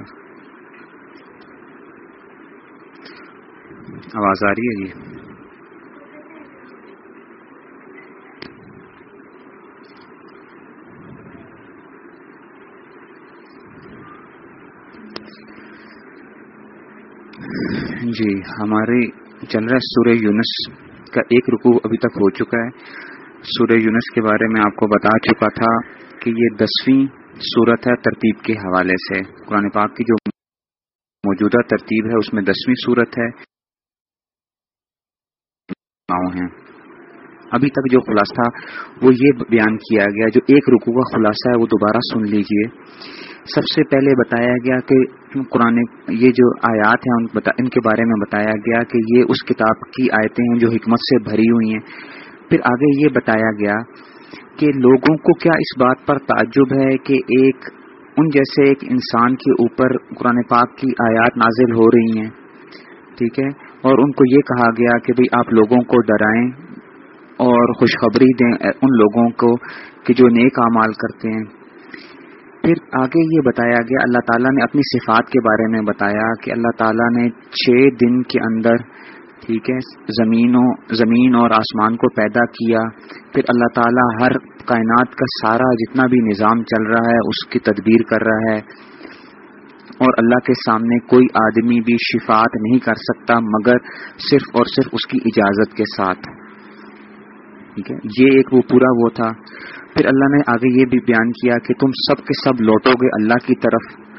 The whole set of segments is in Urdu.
مسئلہ آواز آ رہی ہے جی؟ جی ہمارے چل رہا سورہ یونس کا ایک رکو ابھی تک ہو چکا ہے۔ سورہ یونس کے بارے میں آپ کو بتا چکا تھا کہ یہ دسویں صورت ہے ترتیب کے حوالے سے۔ قرآن پاک کی جو موجودہ ترتیب ہے، اس میں دسویں صورت ہے۔ ہیں۔ ابھی تک جو خلاصہ، وہ یہ بیان کیا گیا، جو ایک رکو کا خلاصہ ہے، وہ دوبارہ سن لیجیے۔ سب سے پہلے بتایا گیا کہ قرآن، یہ جو آیات ہیں ان کے بارے میں بتایا گیا کہ یہ اس کتاب کی آیتیں ہیں جو حکمت سے بھری ہوئی ہیں۔ پھر آگے یہ بتایا گیا کہ لوگوں کو کیا اس بات پر تعجب ہے کہ ایک ان جیسے ایک انسان کے اوپر قرآن پاک کی آیات نازل ہو رہی ہیں؟ ٹھیک ہے؟ اور ان کو یہ کہا گیا کہ بھئی آپ لوگوں کو ڈرائیں اور خوشخبری دیں ان لوگوں کو کہ جو نیک اعمال کرتے ہیں۔ پھر آگے یہ بتایا گیا، اللہ تعالیٰ نے اپنی صفات کے بارے میں بتایا کہ اللہ تعالیٰ نے چھ دن کے اندر ٹھیک ہے، زمینوں زمین اور آسمان کو پیدا کیا۔ پھر اللہ تعالیٰ ہر کائنات کا سارا جتنا بھی نظام چل رہا ہے، اس کی تدبیر کر رہا ہے۔ اور اللہ کے سامنے کوئی آدمی بھی شفات نہیں کر سکتا، مگر صرف اور صرف اس کی اجازت کے ساتھ۔ ٹھیک ہے، یہ ایک وہ پورا وہ تھا۔ پھر اللہ نے آگے یہ بھی بیان کیا کہ تم سب کے سب لوٹو گے اللہ کی طرف۔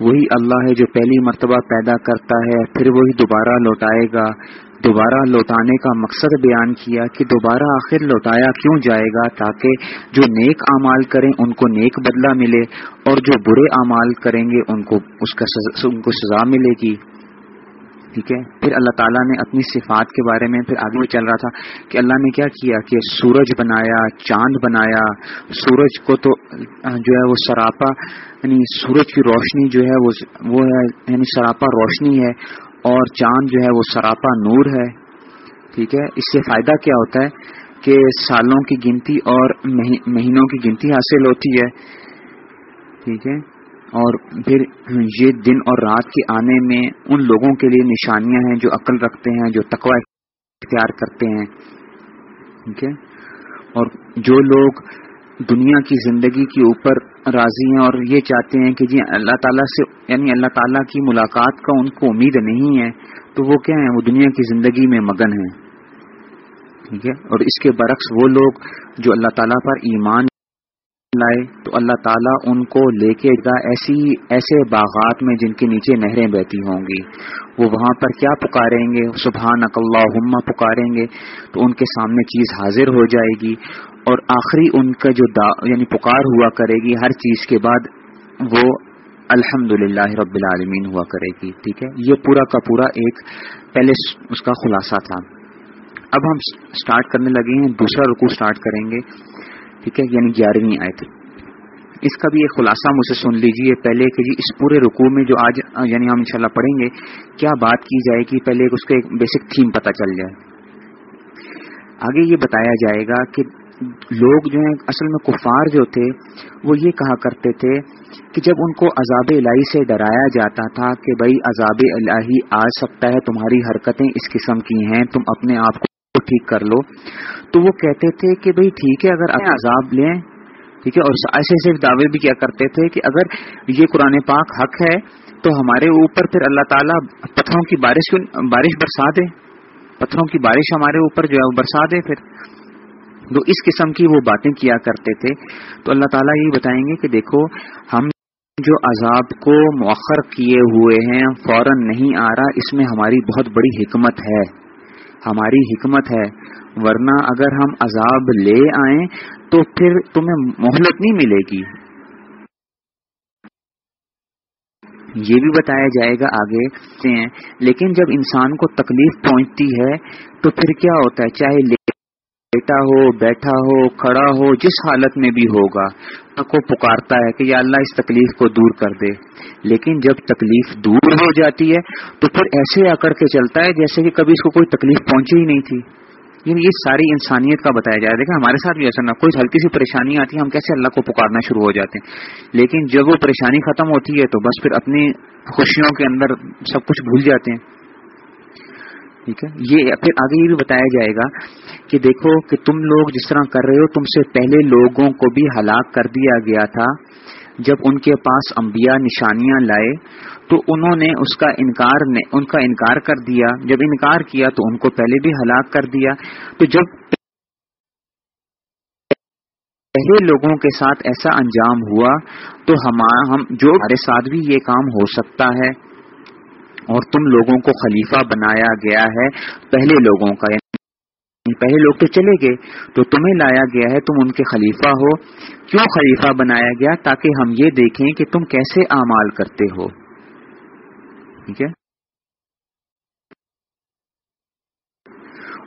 وہی اللہ ہے جو پہلی مرتبہ پیدا کرتا ہے، پھر وہی دوبارہ لوٹائے گا۔ دوبارہ لوٹانے کا مقصد بیان کیا کہ دوبارہ آخر لوٹایا کیوں جائے گا تاکہ جو نیک اعمال کریں ان کو نیک بدلہ ملے اور جو برے اعمال کریں گے ان کو اس کا ان کو سزا ملے گی۔ ٹھیک ہے؟ پھر اللہ تعالیٰ نے اپنی صفات کے بارے میں پھر آگے چل رہا تھا کہ اللہ نے کیا کیا کہ سورج بنایا، چاند بنایا، سورج کو تو جو ہے وہ سراپا یعنی سورج کی روشنی جو ہے وہ ہے یعنی سراپا روشنی ہے اور چاند جو ہے وہ سراپا نور ہے۔ ٹھیک ہے؟ اس سے فائدہ کیا ہوتا ہے کہ سالوں کی گنتی اور مہینوں کی گنتی حاصل ہوتی ہے۔ ٹھیک ہے؟ اور پھر یہ دن اور رات کے آنے میں ان لوگوں کے لیے نشانیاں ہیں جو عقل رکھتے ہیں، جو تقوی اختیار کرتے ہیں، ٹھیک ہے؟ اور جو لوگ دنیا کی زندگی کے اوپر راضی ہیں اور یہ چاہتے ہیں کہ جی اللہ تعالیٰ سے یعنی اللہ تعالیٰ کی ملاقات کا ان کو امید نہیں ہے، تو وہ کیا ہیں؟ وہ دنیا کی زندگی میں مگن ہیں، ٹھیک ہے؟ اور اس کے برعکس وہ لوگ جو اللہ تعالیٰ پر ایمان لائے تو اللہ تعالیٰ ان کو لے کے گا ایسی ایسے باغات میں جن کے نیچے نہریں بہتی ہوں گی۔ وہ وہاں پر کیا پکاریں گے؟ سبحان اللہ پکاریں گے تو ان کے سامنے چیز حاضر ہو جائے گی اور آخری ان کا جو دا یعنی پکار ہوا کرے گی ہر چیز کے بعد وہ الحمد رب العالمین ہوا کرے گی۔ ٹھیک ہے؟ یہ پورا کا پورا ایک پہلے اس کا خلاصہ تھا۔ اب ہم سٹارٹ کرنے لگے ہیں، دوسرا رکو سٹارٹ کریں گے۔ ٹھیک ہے؟ یعنی گیارہویں آئے تھے اس کا بھی ایک خلاصہ مجھے سن لیجیے پہلے کہ جی اس پورے رکوع میں جو آج یعنی ہم انشاءاللہ پڑھیں گے، کیا بات کی جائے گی پہلے اس کا ایک بیسک تھیم پتہ چل جائے۔ آگے یہ بتایا جائے گا کہ لوگ جو ہیں، اصل میں کفار جو تھے، وہ یہ کہا کرتے تھے کہ جب ان کو عذاب الہی سے ڈرایا جاتا تھا کہ بھائی عذاب الہی آ سکتا ہے، تمہاری حرکتیں اس قسم کی ہیں، تم اپنے آپ کو ٹھیک کر لو۔ تو وہ کہتے تھے کہ بھئی ٹھیک ہے اگر عذاب لیں ٹھیک ہے اور ایسے ایسے دعوے بھی کیا کرتے تھے کہ اگر یہ قرآن پاک حق ہے تو ہمارے اوپر پھر اللہ تعالیٰ پتھروں کی بارش بارش برسا دے۔ پتھروں کی بارش ہمارے اوپر جو ہے وہ برسا دے پھر۔ تو اس قسم کی وہ باتیں کیا کرتے تھے۔ تو اللہ تعالیٰ یہ بتائیں گے کہ دیکھو ہم جو عذاب کو مؤخر کیے ہوئے ہیں فوراً نہیں آ رہا اس میں ہماری بہت بڑی حکمت ہے۔ ہماری حکمت ہے، ورنہ اگر ہم عذاب لے آئیں تو پھر تمہیں مہلت نہیں ملے گی۔ یہ بھی بتایا جائے گا آگے لیکن جب انسان کو تکلیف پہنچتی ہے تو پھر کیا ہوتا ہے؟ چاہے لیٹا ہو، بیٹھا ہو، کھڑا ہو، جس حالت میں بھی ہوگا کو پکارتا ہے کہ یا اللہ اس تکلیف کو دور کر دے۔ لیکن جب تکلیف دور ہو جاتی ہے، تو پھر ایسے آ کر کے چلتا ہے جیسے کہ کبھی اس کو کوئی تکلیف پہنچی ہی نہیں تھی۔ یعنی یہ ساری انسانیت کا بتایا جائے دیکھیں، ہمارے ساتھ بھی ایسا نہ، کوئی ہلکی سی پریشانی آتی ہے، ہم کیسے اللہ کو پکارنا شروع ہو جاتے ہیں۔ لیکن جب وہ پریشانی ختم ہوتی ہے، تو بس پھر اپنی خوشیوں کے اندر سب کچھ بھول جاتے ہیں۔ ٹھیک ہے؟ یہ پھر آگے یہ بھی بتایا جائے گا کہ دیکھو کہ تم لوگ جس طرح کر رہے ہو، تم سے پہلے لوگوں کو بھی ہلاک کر دیا گیا تھا۔ جب ان کے پاس انبیاء نشانیاں لائے، تو انہوں نے اس کا انکار نے، ان کا انکار کر دیا۔ جب انکار کیا تو ان کو پہلے بھی ہلاک کر دیا۔ تو جب پہلے لوگوں کے ساتھ ایسا انجام ہوا تو ہم، جو ہمارے ساتھ بھی یہ کام ہو سکتا ہے۔ اور تم لوگوں کو خلیفہ بنایا گیا ہے، پہلے لوگوں کا یعنی پہلے لوگ تو چلے گئے، تو تمہیں لایا گیا ہے، تم ان کے خلیفہ ہو۔ کیوں خلیفہ بنایا گیا؟ تاکہ ہم یہ دیکھیں کہ تم کیسے اعمال کرتے ہو۔ ٹھیک ہے؟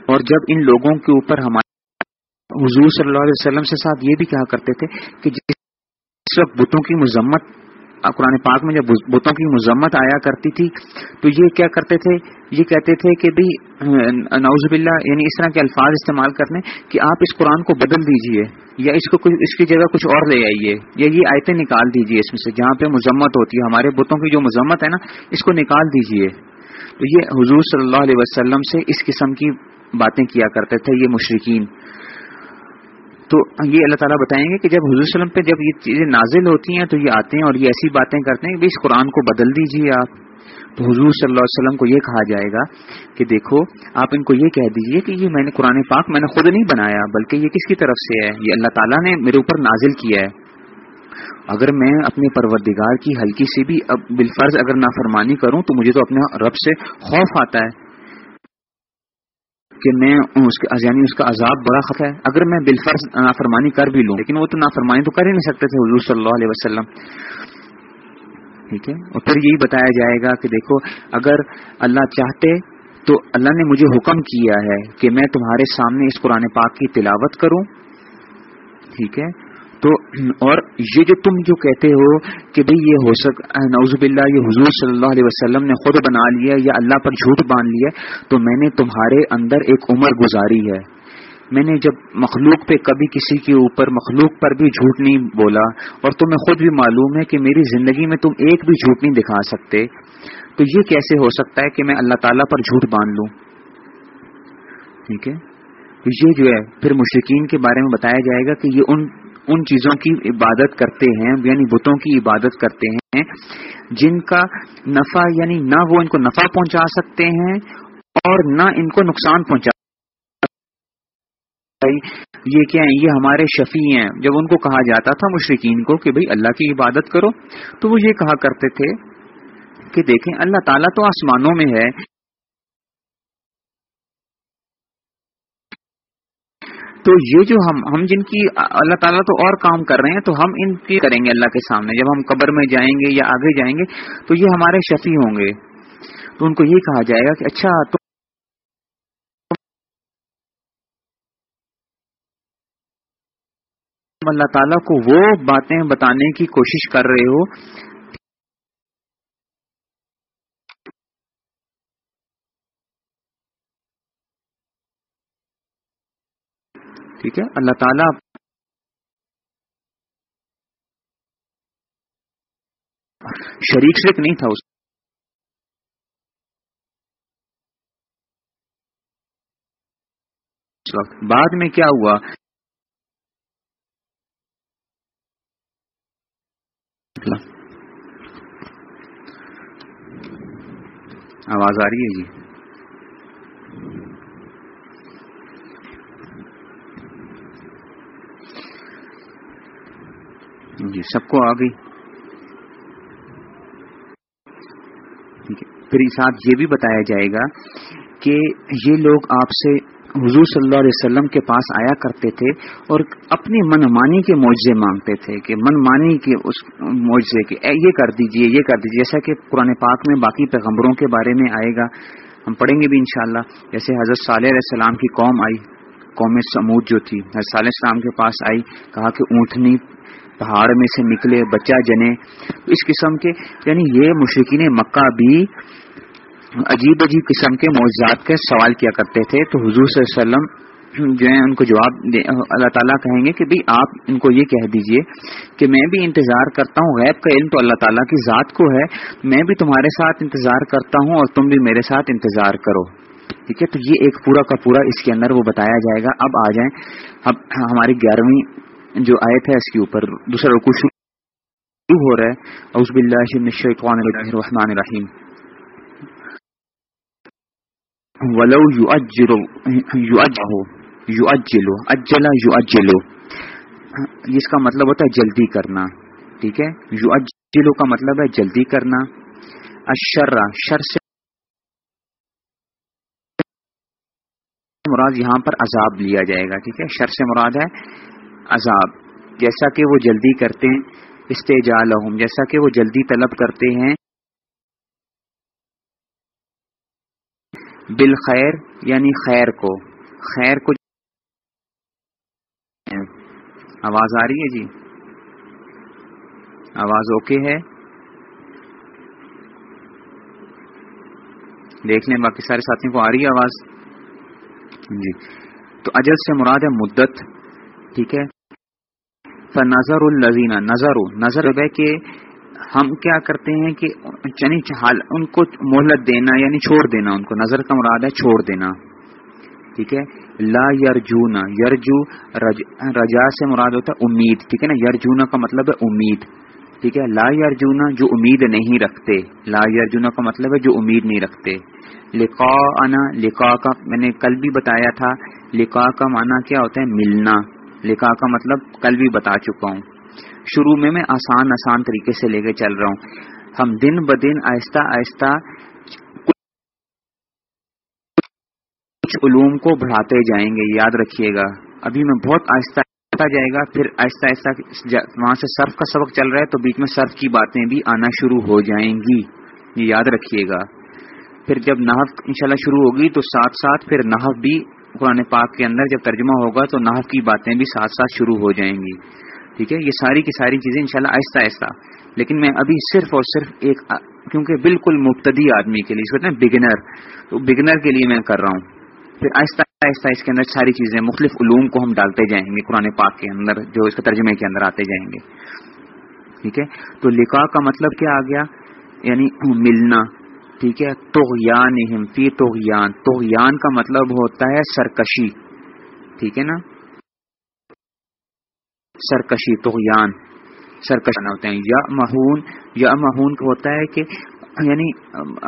اور جب ان لوگوں کے اوپر ہمارے حضور صلی اللہ علیہ وسلم سے ساتھ یہ بھی کہا کرتے تھے کہ جس وقت بتوں کی مذمت قرآن پاک میں جب بتوں کی مذمت آیا کرتی تھی، تو یہ کیا کرتے تھے؟ یہ کہتے تھے کہ بھائی نوز باللہ یعنی اس طرح کے الفاظ استعمال کرنے کہ آپ اس قرآن کو بدل دیجیے، یا اس کو اس کی جگہ کچھ اور لے آئیے، یا یہ آیتیں نکال دیجیے اس میں سے، جہاں پہ مذمت ہوتی ہے، ہمارے بتوں کی جو مذمت ہے نا، اس کو نکال دیجیے۔ تو یہ حضور صلی اللہ علیہ وسلم سے اس قسم کی باتیں کیا کرتے تھے، یہ مشرقین تو یہ اللہ تعالیٰ بتائیں گے کہ جب حضور وسلم پہ جب یہ چیزیں نازل ہوتی ہیں تو یہ آتے ہیں اور یہ ایسی باتیں کرتے ہیں کہ اس قرآن کو بدل دیجیے آپ۔ تو حضور صلی اللہ علیہ وسلم کو یہ کہا جائے گا کہ دیکھو، آپ ان کو یہ کہہ دیجیے کہ یہ میں نے قرآن پاک میں نے خود نہیں بنایا، بلکہ یہ کس کی طرف سے ہے؟ یہ اللہ تعالیٰ نے میرے اوپر نازل کیا ہے۔ اگر میں اپنے پروردگار کی ہلکی سی بھی بالفرض اگر نافرمانی کروں تو مجھے تو اپنے رب سے خوف آتا ہے۔ کہ میں اس کے یعنی اس کا عذاب بڑا خطرہ ہے۔ اگر میں بالفرض نافرمانی کر بھی لوں، لیکن وہ تو نافرمانی تو کر ہی نہیں سکتے تھے حضور صلی اللہ علیہ وسلم۔ ٹھیک ہے؟ اور پھر یہی بتایا جائے گا کہ دیکھو، اگر اللہ چاہتے تو اللہ نے مجھے حکم کیا ہے کہ میں تمہارے سامنے اس قرآن پاک کی تلاوت کروں۔ ٹھیک ہے؟ تو اور یہ جو تم جو کہتے ہو کہ بھئی یہ ہو سک نوز باللہ، یہ حضور صلی اللہ علیہ وسلم نے خود بنا لیا یا اللہ پر جھوٹ باندھ لیا، تو میں نے تمہارے اندر ایک عمر گزاری ہے۔ میں نے جب مخلوق پہ کبھی کسی کے اوپر مخلوق پر بھی جھوٹ نہیں بولا، اور تمہیں خود بھی معلوم ہے کہ میری زندگی میں تم ایک بھی جھوٹ نہیں دکھا سکتے، تو یہ کیسے ہو سکتا ہے کہ میں اللہ تعالیٰ پر جھوٹ باندھ لوں؟ ٹھیک ہے؟ یہ جو ہے، پھر مشرقین کے بارے میں بتایا جائے گا کہ یہ ان ان چیزوں کی عبادت کرتے ہیں یعنی بتوں کی عبادت کرتے ہیں، جن کا نفع یعنی نہ وہ ان کو نفع پہنچا سکتے ہیں اور نہ ان کو نقصان پہنچا یہ کیا ہیں؟ یہ ہمارے شفیع ہیں۔ جب ان کو کہا جاتا تھا مشرقین کو کہ بھئی اللہ کی عبادت کرو، تو وہ یہ کہا کرتے تھے کہ دیکھیں، اللہ تعالیٰ تو آسمانوں میں ہے تو یہ جو ہم ہم جن کی اللہ تعالیٰ تو اور کام کر رہے ہیں، تو ہم ان کی کریں گے اللہ کے سامنے۔ جب ہم قبر میں جائیں گے یا آگے جائیں گے، تو یہ ہمارے شفیع ہوں گے۔ تو ان کو یہ کہا جائے گا کہ اچھا تو اللہ تعالیٰ کو وہ باتیں بتانے کی کوشش کر رہے ہو ٹھیک ہے؟ اللہ تعالیٰ شریک شریک نہیں تھا اس وقت۔ بعد میں کیا ہوا؟ آواز آ رہی ہے جی؟ جی سب کو آ گئی۔ پھر ساتھ یہ بھی بتایا جائے گا کہ یہ لوگ آپ سے حضور صلی اللہ علیہ وسلم کے پاس آیا کرتے تھے اور اپنی من مانی کے معجزے مانگتے تھے کہ من مانی کے اس معجزے کے یہ کر دیجیے، یہ کر دیجیے۔ جیسا کہ قرآن پاک میں باقی پیغمبروں کے بارے میں آئے گا۔ ہم پڑھیں گے بھی انشاءاللہ۔ جیسے حضرت صالح علیہ السلام کی قوم آئی، قوم سمود جو تھی، حضرت صالح السلام کے پاس آئی، کہا کہ اونٹنی پہاڑ میں سے نکلے، بچہ جنے۔ اس قسم کے یعنی یہ مشرقین مکہ بھی عجیب عجیب قسم کے معجزات کا سوال کیا کرتے تھے۔ تو حضور صلی اللہ علیہ وسلم جو ہے ان کو جواب اللہ تعالیٰ کہیں گے کہ بھائی آپ ان کو یہ کہہ دیجیے کہ میں بھی انتظار کرتا ہوں۔ غیب کا علم تو اللہ تعالیٰ کی ذات کو ہے۔ میں بھی تمہارے ساتھ انتظار کرتا ہوں اور تم بھی میرے ساتھ انتظار کرو۔ ٹھیک ہے؟ تو یہ ایک پورا کا پورا اس کے اندر وہ بتایا جائے گا۔ اب آ جائیں۔ اب ہماری گیارہویں جو آیت ہے اس کے اوپر دوسرا رکو شروع ہو رہا ہے۔ اس الرحمن الرحیم۔ ولو یو اجلو یو اجلو اجلا یو اس کا مطلب ہوتا ہے جلدی کرنا، ٹھیک ہے؟ یو کا مطلب ہے جلدی کرنا۔ اشر شر سے مراد یہاں پر عذاب لیا جائے گا، ٹھیک ہے؟ شر سے مراد ہے عذاب۔ جیسا کہ وہ جلدی کرتے ہیں استجال جیسا کہ وہ جلدی طلب کرتے ہیں، بالخیر یعنی خیر کو۔ خیر کو آواز آ رہی ہے جی؟ آواز اوکے ہے؟ دیکھ لیں باقی سارے ساتھیوں کو آ رہی ہے آواز۔ جی۔ تو اجل سے مراد ہے مدت۔ ٹھیک ہے؟ نظر الزینہ نظر نظر ہے کہ ہم کیا کرتے ہیں کہ یعنی ان کو مہلت دینا یعنی چھوڑ دینا ان کو، نظر کا مراد ہے چھوڑ دینا۔ ٹھیک ہے؟ لا یرجونا، یرجو رجا سے مراد ہوتا ہے امید، ٹھیک ہے نا؟ یرجونا کا مطلب ہے امید۔ ٹھیک ہے؟ لا یرجونا، جو امید نہیں رکھتے۔ لا یرجونا کا مطلب ہے جو امید نہیں رکھتے۔ لکھا آنا لکھا کا میں نے کل بھی بتایا تھا لکھا کا معنی کیا ہوتا ہے ملنا۔ لکھا کا مطلب کل بھی بتا چکا ہوں۔ شروع میں میں آسان آسان طریقے سے لے کے چل رہا ہوں۔ ہم دن ب دن آہستہ آہستہ کچھ علوم کو بڑھاتے جائیں گے، یاد رکھیے گا۔ ابھی میں بہت آہستہ جائے گا، پھر آہستہ آہستہ وہاں سے سرف کا سبق چل رہا ہے تو بیچ میں سرف کی باتیں بھی آنا شروع ہو جائیں گی۔ یہ یاد رکھیے گا۔ پھر جب نحف انشاءاللہ شروع ہوگی تو ساتھ ساتھ پھر نحف بھی قرآن پاک کے اندر جب ترجمہ ہوگا تو نحف کی باتیں بھی ساتھ ساتھ شروع ہو جائیں گی۔ ٹھیک ہے؟ یہ ساری کی ساری چیزیں انشاءاللہ آہستہ آہستہ۔ لیکن میں ابھی صرف اور صرف ایک کیونکہ بالکل مبتدی آدمی کے لیے، اس کو بگنر تو بگنر کے لیے میں کر رہا ہوں۔ پھر آہستہ آہستہ اس کے اندر ساری چیزیں، مختلف علوم کو ہم ڈالتے جائیں گے، قرآن پاک کے اندر جو اس کے ترجمے کے اندر آتے جائیں گے۔ ٹھیک ہے؟ تو لکھا کا مطلب کیا آ گیا؟ یعنی ملنا۔ ٹھیک ہے؟ توغیان فی توغیان توغیان کا مطلب ہوتا ہے سرکشی، ٹھیک ہے نا؟ سرکشی توغیان سرکش ہوتے ہیں. یا مہون یا مہون ہوتا ہے کہ یعنی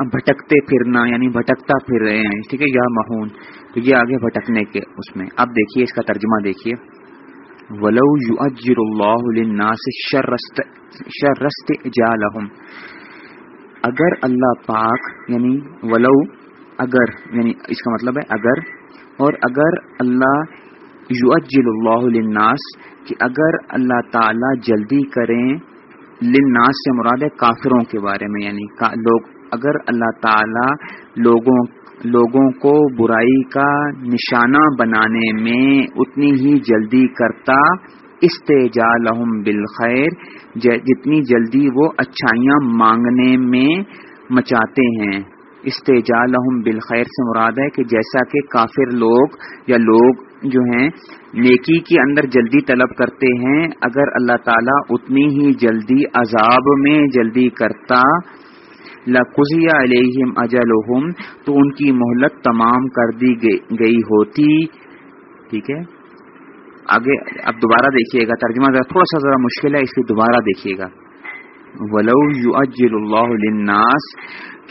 بھٹکتے پھرنا یعنی بھٹکتا پھر رہے ہیں، ٹھیک ہے؟ یا مہون. تو یہ آگے بھٹکنے کے اس میں. اب دیکھیے اس کا ترجمہ دیکھیے. ولو یو اجر اللہ شرست جا اگر اللہ پاک یعنی ولو، اگر یعنی اس کا مطلب ہے اگر، اور اگر اللہ یو اللہ للناس، کہ اگر اللہ تعالی جلدی کریں للناس سے مراد ہے کافروں کے بارے میں یعنی لوگ، اگر اللہ تعالی لوگوں لوگوں کو برائی کا نشانہ بنانے میں اتنی ہی جلدی کرتا استجا لہم بالخیر جتنی جلدی وہ اچھائیاں مانگنے میں مچاتے ہیں۔ استجا لہم بالخیر سے مراد ہے کہ جیسا کہ کافر لوگ یا لوگ جو ہیں، نیکی کے اندر جلدی طلب کرتے ہیں، اگر اللہ تعالیٰ اتنی ہی جلدی عذاب میں جلدی کرتا لقزیا علیہم اجلحم تو ان کی مہلت تمام کر دی گئی ہوتی۔ ٹھیک ہے؟ آگے اب دوبارہ دیکھیے گا، ترجمہ ذرا تھوڑا سا ذرا مشکل ہے، اس لیے دوبارہ دیکھیے گا۔ ولو یو اللہ للناس،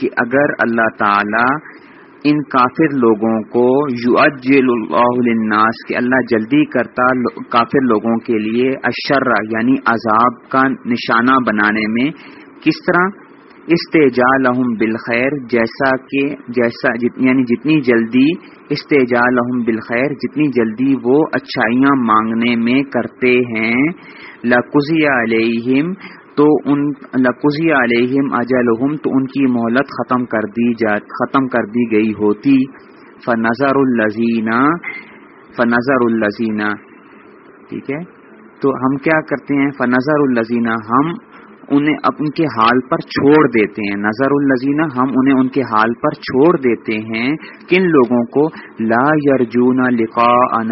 کہ اگر اللہ تعالی ان کافر لوگوں کو یو اللہ للناس، کہ اللہ جلدی کرتا کافر لوگوں کے لیے اشرا یعنی عذاب کا نشانہ بنانے میں کس طرح؟ استجا لہم بالخیر، جیسا کہ، جیسا جت یعنی جتنی جلدی استجا لہم بالخیر، جتنی جلدی وہ اچھائیاں مانگنے میں کرتے ہیں لقزی علیہم، تو ان لقزی علیہم اجلحم تو ان کی مہلت ختم کر دی جا، ختم کر دی گئی ہوتی۔ فنظر الزینہ فنظر الزینہ ٹھیک ہے؟ تو ہم کیا کرتے ہیں؟ فنظر الزینہ ہم انہیں ان کے حال پر چھوڑ دیتے ہیں۔ نظر الزینہ ہم انہیں ان کے حال پر چھوڑ دیتے ہیں۔ کن لوگوں کو؟ لا یرجون لکھا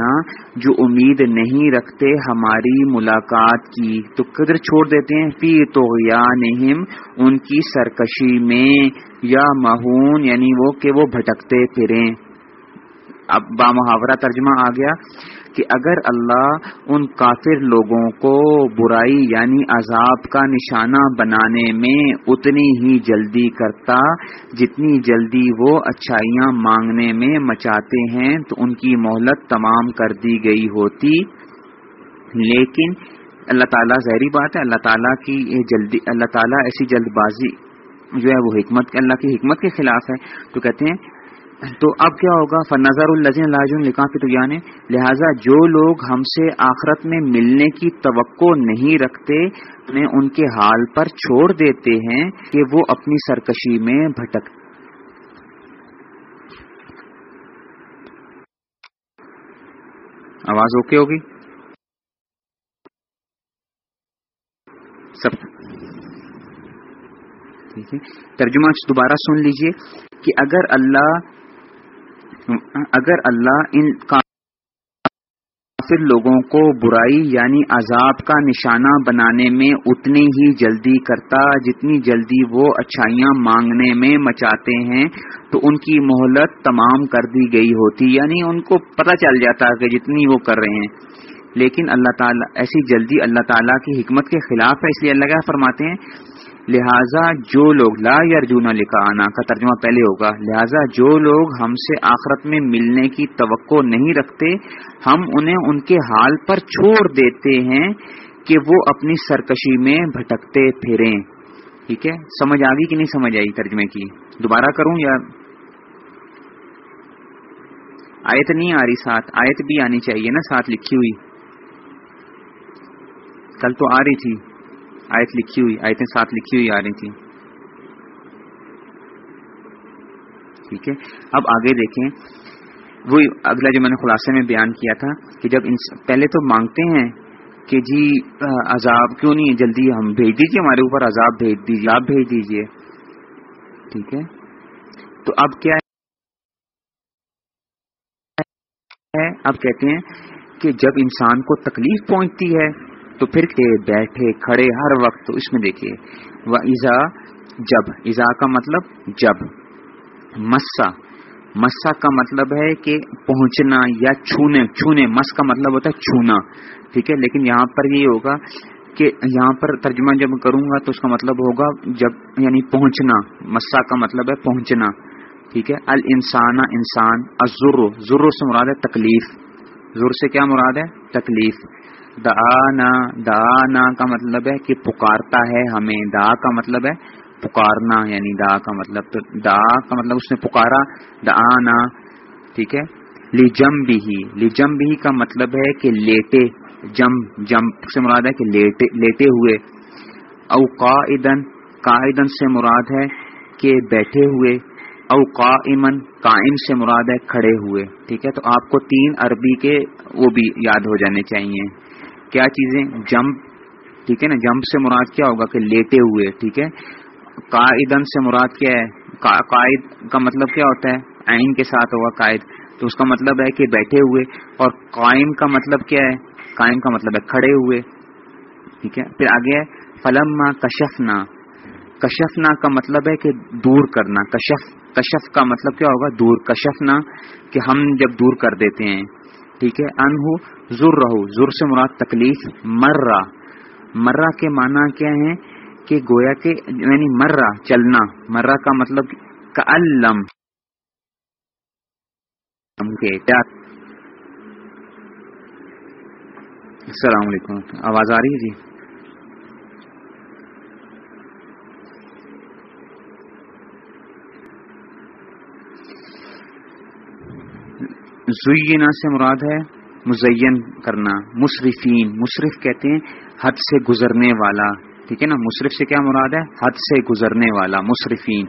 جو امید نہیں رکھتے ہماری ملاقات کی۔ تو قدر چھوڑ دیتے ہیں۔ پی تو یا ان کی سرکشی میں۔ یا مہون یعنی وہ کہ وہ بھٹکتے پھریں۔ اب با محاورہ ترجمہ آ گیا۔ کہ اگر اللہ ان کافر لوگوں کو برائی یعنی عذاب کا نشانہ بنانے میں اتنی ہی جلدی کرتا، جتنی جلدی وہ اچھائیاں مانگنے میں مچاتے ہیں، تو ان کی مہلت تمام کر دی گئی ہوتی۔ لیکن اللہ تعالیٰ ظہری بات ہے، اللہ تعالیٰ کی جلدی، اللہ تعالیٰ ایسی جلد بازی جو ہے وہ حکمت، اللہ کی حکمت کے خلاف ہے۔ تو کہتے ہیں تو اب کیا ہوگا؟ فن نظر الزین لکھا پھر یعنی لہٰذا جو لوگ ہم سے آخرت میں ملنے کی توقع نہیں رکھتے، انہیں ان کے حال پر چھوڑ دیتے ہیں کہ وہ اپنی سرکشی میں بھٹک۔ آواز اوکے ہوگی؟ سب ٹھیک ہے۔ ترجمہ دوبارہ سن لیجیے کہ اگر اللہ اگر اللہ ان کافر لوگوں کو برائی یعنی عذاب کا نشانہ بنانے میں اتنی ہی جلدی کرتا جتنی جلدی وہ اچھائیاں مانگنے میں مچاتے ہیں، تو ان کی مہلت تمام کر دی گئی ہوتی یعنی ان کو پتہ چل جاتا کہ جتنی وہ کر رہے ہیں۔ لیکن اللہ تعالیٰ، ایسی جلدی اللہ تعالیٰ کی حکمت کے خلاف ہے، اس لیے اللہ کیا فرماتے ہیں؟ لہذا جو لوگ لا یارجون لکھا آنا کا ترجمہ پہلے ہوگا، لہذا جو لوگ ہم سے آخرت میں ملنے کی توقع نہیں رکھتے، ہم انہیں ان کے حال پر چھوڑ دیتے ہیں کہ وہ اپنی سرکشی میں بھٹکتے پھریں۔ ٹھیک ہے؟ سمجھ آ گئی کہ نہیں سمجھ آئی ترجمے کی؟ دوبارہ کروں یا؟ آیت نہیں آ رہی، ساتھ آیت بھی آنی چاہیے نا، ساتھ لکھی ہوئی۔ کل تو آ رہی تھی۔ آیت لکھی ہوئی، آیتیں ساتھ لکھی ہوئی آ رہی تھی ٹھیک ہے۔ اب آگے دیکھیں۔ وہ اگلا جو جی میں نے خلاصے میں بیان کیا تھا کہ جب پہلے تو مانگتے ہیں کہ جی عذاب کیوں نہیں جلدی ہم بھیج دیجیے ہمارے اوپر، عذاب بھیج دیجیے آپ بھیج دیجیے ٹھیک ہے۔ تو اب کیا ہے؟ اب کہتے ہیں کہ جب انسان کو تکلیف پہنچتی ہے تو پھر کے بیٹھے کھڑے ہر وقت اس میں دیکھیے وہ ایزا جب۔ ایزا کا مطلب جب۔ مسا۔ مسا کا مطلب ہے کہ پہنچنا یا چھونے۔ چھونے، مس کا مطلب ہوتا ہے چھونا، ٹھیک ہے؟ لیکن یہاں پر یہ ہوگا کہ یہاں پر ترجمہ جب کروں گا تو اس کا مطلب ہوگا جب یعنی پہنچنا۔ مسا کا مطلب ہے پہنچنا، ٹھیک ہے؟ ال انسان انسان ازر ضرور سے مراد ہے تکلیف۔ ضرور سے کیا مراد ہے؟ تکلیف۔ دعانا دعانا کا مطلب ہے کہ پکارتا ہے، ہمیں دا کا مطلب ہے پکارنا یعنی دا کا مطلب تو دا کا مطلب اس نے پکارا، دعانا، ٹھیک ہے؟ لی جم بھی لی جم بھی کا مطلب ہے کہ لیٹے، جم جم سے مراد ہے کہ لیٹے لیٹے ہوئے۔ او قائدن قائدن سے مراد ہے کہ بیٹھے ہوئے۔ او قائمن قائم سے مراد ہے کھڑے ہوئے۔ ٹھیک ہے؟ تو آپ کو تین عربی کے وہ بھی یاد ہو جانے چاہیے۔ کیا چیزیں جمپ، ٹھیک ہے نا، جمپ سے مراد کیا ہوگا کہ لیٹے ہوئے، ٹھیک ہے؟ قائدن سے مراد کیا ہے؟ قائد کا مطلب کیا ہوتا ہے؟ آئین کے ساتھ ہوگا قائد، تو اس کا مطلب ہے کہ بیٹھے ہوئے، اور قائم کا مطلب کیا ہے؟ قائم کا مطلب ہے کھڑے ہوئے، ٹھیک ہے؟ پھر آگے ہے فلم کشفنا کشفنا کا مطلب ہے کہ دور کرنا، کشف کشف کا مطلب کیا ہوگا؟ دور، کشفنا کہ ہم جب دور کر دیتے ہیں، ٹھیک ہے؟ انہو ضر رہو ضر سے مراد تکلیف، مرہ۔ مرہ کے معنی کیا ہے کہ گویا کے یعنی مرہ، چلنا۔ مرہ کا مطلب کلم السلام علیکم۔ آواز آ رہی ہے جی؟ زینا سے مراد ہے مزین کرنا، مصرفین، مصرف کہتے ہیں حد سے گزرنے والا۔ ٹھیک ہے نا؟ مصرف سے کیا مراد ہے؟ حد سے گزرنے والا، مصرفین۔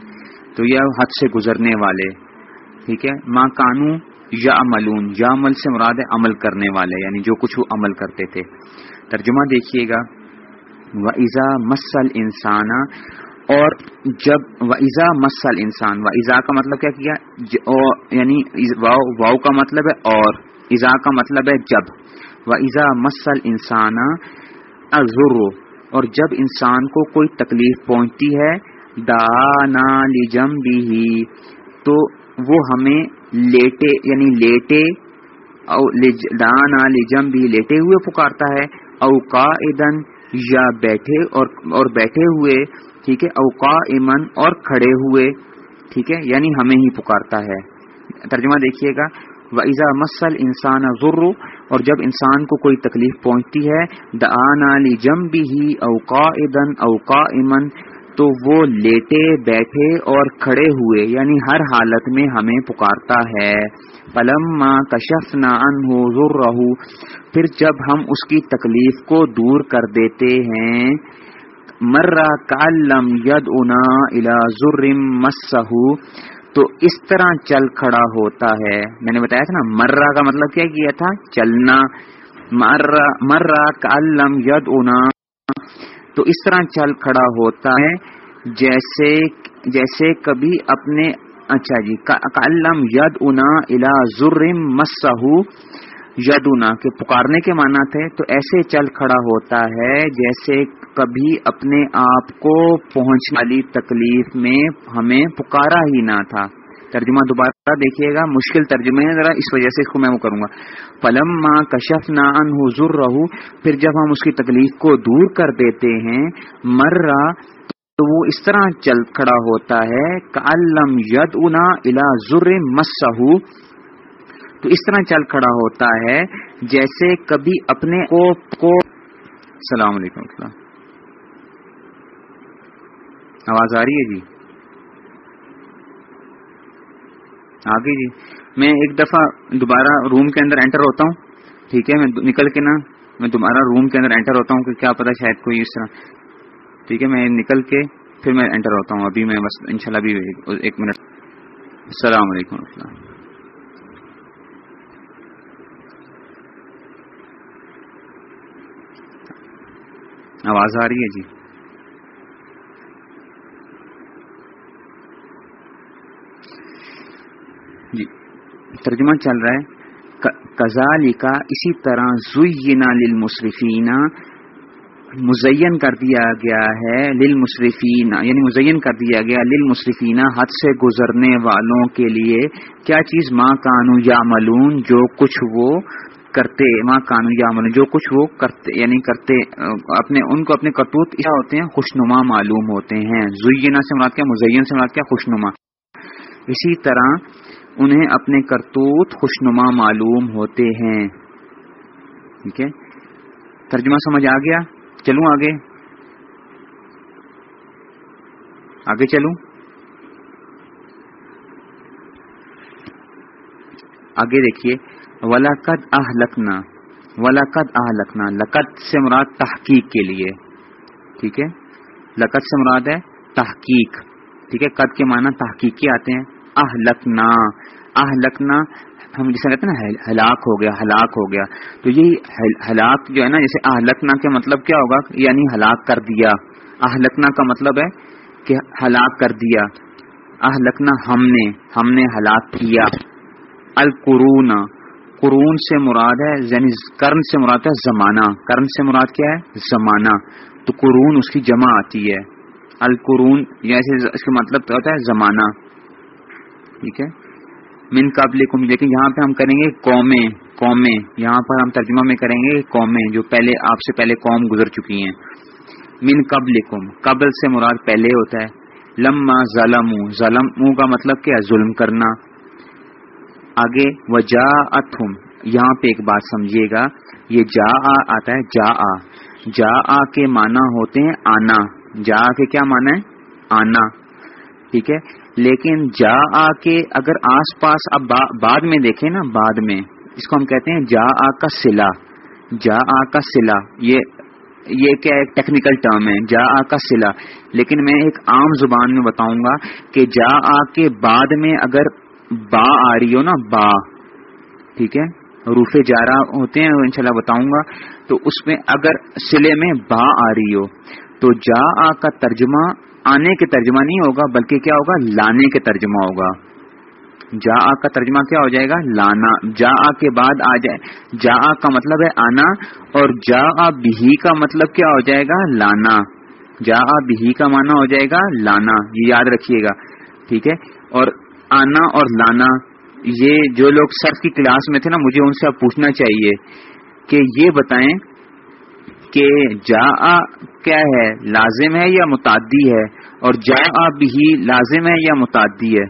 تو یہ حد سے گزرنے والے۔ ٹھیک ہے؟ ماں کانو یا عملون یا عمل سے مراد ہے عمل کرنے والے یعنی جو کچھ وہ عمل کرتے تھے۔ ترجمہ دیکھیے گا۔ و ایزا مسل انسان اور جب و ایزا مسل انسان و ایزا کا مطلب کیا کیا؟ یعنی واؤ کا مطلب ہے اور۔ ایزا کا مطلب ہے جب۔ و ایزا مسل انسان ازر اور جب انسان کو کوئی تکلیف پہنچتی ہے، دانا لجم بھی تو وہ ہمیں لیٹے یعنی لیٹے دانا لجم بھی لیٹے ہوئے پکارتا ہے۔ اوقا ادن یا بیٹھے، اور اور بیٹھے ہوئے، ٹھیک ہے اوقا امن اور کھڑے ہوئے، ٹھیک ہے یعنی ہمیں ہی پکارتا ہے۔ ترجمہ دیکھیے گا۔ وزا مسل انسان ضرور اور جب انسان کو کوئی تکلیف پہنچتی ہے دانا لی جم بھی ہی اوقا ادن اوقا امن تو وہ لیٹے بیٹھے اور کھڑے ہوئے یعنی ہر حالت میں ہمیں پکارتا ہے۔ پلم ماں کشف نہ ان ہو پھر جب ہم اس کی تکلیف کو دور کر دیتے ہیں مرا کالم ید انا الا ظرم مسہو تو اس طرح چل کھڑا ہوتا ہے۔ میں نے بتایا تھا نا مرا کا مطلب کیا کیا تھا؟ چلنا۔ مرا کالم ید انا تو اس طرح چل کھڑا ہوتا ہے جیسے جیسے کبھی اپنے اچھا جی کالم ید انا الا ظرم مسہو۔ یدنا کے پکارنے کے معنی تھے، تو ایسے چل کھڑا ہوتا ہے جیسے کبھی اپنے آپ کو پہنچ والی تکلیف میں ہمیں پکارا ہی نہ تھا۔ ترجمہ دوبارہ دیکھیے گا۔ مشکل ترجمے ذرا اس وجہ سے اس کو میں وہ کروں گا۔ پلم ماں کشف نہ ان حضور رہو پھر جب ہم اس کی تکلیف کو دور کر دیتے ہیں، مر رہا تو وہ اس طرح چل کھڑا ہوتا ہے کالم ید انا الا ضر مسہ۔ تو اس طرح چل کھڑا ہوتا ہے، جیسے کبھی اپنے کو۔ السلام علیکم آواز آ رہی ہے جی؟ آگے جی۔ میں ایک دفعہ دوبارہ روم کے اندر انٹر ہوتا ہوں۔ ٹھیک ہے، میں نکل کے نا میں دوبارہ روم کے اندر انٹر ہوتا ہوں کہ کیا پتا شاید کوئی اس طرح۔ ٹھیک ہے، میں نکل کے پھر میں انٹر ہوتا ہوں۔ ابھی میں بس انشاءاللہ ابھی ایک منٹ۔ السلام علیکم آواز آ رہی ہے جی۔ جی۔ ترجمہ چل رہا ہے۔ کزالی کا اسی طرح زینا للمصرفین مزین کر دیا گیا ہے للمصرفین یعنی مزین کر دیا گیا للمصرفین حد سے گزرنے والوں کے لیے۔ کیا چیز ماں کانو یا ملون جو کچھ وہ کرتے، ماں کانو یا ملون جو کچھ وہ کرتے یعنی کرتے، اپنے، ان کو اپنے کرتوت کیا ہوتے ہیں، خوشنما معلوم ہوتے ہیں۔ زینا سے مراد کیا، مزین سے مراد کیا، خوشنما۔ اسی طرح انہیں اپنے کرتوت خوشنما معلوم ہوتے ہیں۔ ٹھیک ہے؟ ترجمہ سمجھ آ گیا؟ چلوں آگے۔ آگے چلوں۔ آگے دیکھیے۔ ولاقد آہ لکھنا ولاقد آہ لکھنا لقت سے مراد تحقیق کے لیے۔ ٹھیک ہے؟ لقت سے مراد ہے تحقیق۔ ٹھیک ہے؟ قد کے معنی تحقیق کے آتے ہیں۔ اہلکنا اہلکنا، ہم جسے کہتے ہیں نا ہلاک ہو گیا، ہلاک ہو گیا۔ تو یہی ہلاک جو ہے نا، جیسے اہلکنا کے مطلب کیا ہوگا؟ یعنی ہلاک کر دیا۔ اہلکنا کا مطلب ہے کہ ہلاک کر دیا۔ اہلکنا ہم نے ہم نے ہلاک کیا۔ القرون، قرون سے مراد ہے یعنی کرن سے مراد ہے زمانہ۔ کرن سے مراد کیا ہے؟ زمانہ۔ تو قرون اس کی جمع آتی ہے۔ القرون جیسے اس کا مطلب ہوتا ہے زمانہ۔ ٹھیک ہے۔ من قبل لیکن یہاں پہ ہم کریں گے قومیں قومیں۔ یہاں پر ہم ترجمہ میں کریں گے قومیں، جو پہلے، آپ سے پہلے قوم گزر چکی ہیں۔ من قبل قبل سے مراد پہلے ہوتا ہے۔ لما ظلم ظلم کا مطلب کیا ظلم کرنا۔ آگے و جا یہاں پہ ایک بات سمجھیے گا۔ یہ جا آتا ہے، جا آ۔ جا آ کے معنی ہوتے ہیں آنا۔ جا کے کیا مانا ہے؟ آنا۔ ٹھیک ہے؟ لیکن جا آ کے اگر آس پاس اب بعد میں دیکھیں نا، بعد میں، اس کو ہم کہتے ہیں جا آ کا سلا۔ جا آ کا سلا، یہ یہ کیا ایک ٹیکنیکل ٹرم ہے؟ جا آ کا سلا۔ لیکن میں ایک عام زبان میں بتاؤں گا کہ جا آ کے بعد میں اگر با آ رہی ہو نا، با، ٹھیک ہے؟ روفے جارا ہوتے ہیں ان بتاؤں گا۔ تو اس میں اگر سلے میں با آ رہی ہو، تو جا آ کا ترجمہ آنے کے ترجمہ نہیں ہوگا، بلکہ کیا ہوگا؟ لانے کے ترجمہ ہوگا۔ جا آ کا ترجمہ کیا ہو جائے گا؟ لانا۔ جا آ کے بعد آ جائے۔ جا آ کا مطلب ہے آنا، اور جا آ بھی کا مطلب کیا ہو جائے گا؟ لانا۔ جا آ بھی کا معنی ہو جائے گا لانا۔ یہ یاد رکھیے گا۔ ٹھیک ہے؟ اور آنا اور لانا۔ یہ جو لوگ سرف کی کلاس میں تھے نا، مجھے ان سے اب پوچھنا چاہیے کہ یہ بتائیں کہ جا آ کیا ہے، لازم ہے یا متعدی ہے؟ اور جا آ بھی لازم ہے یا متعدی ہے؟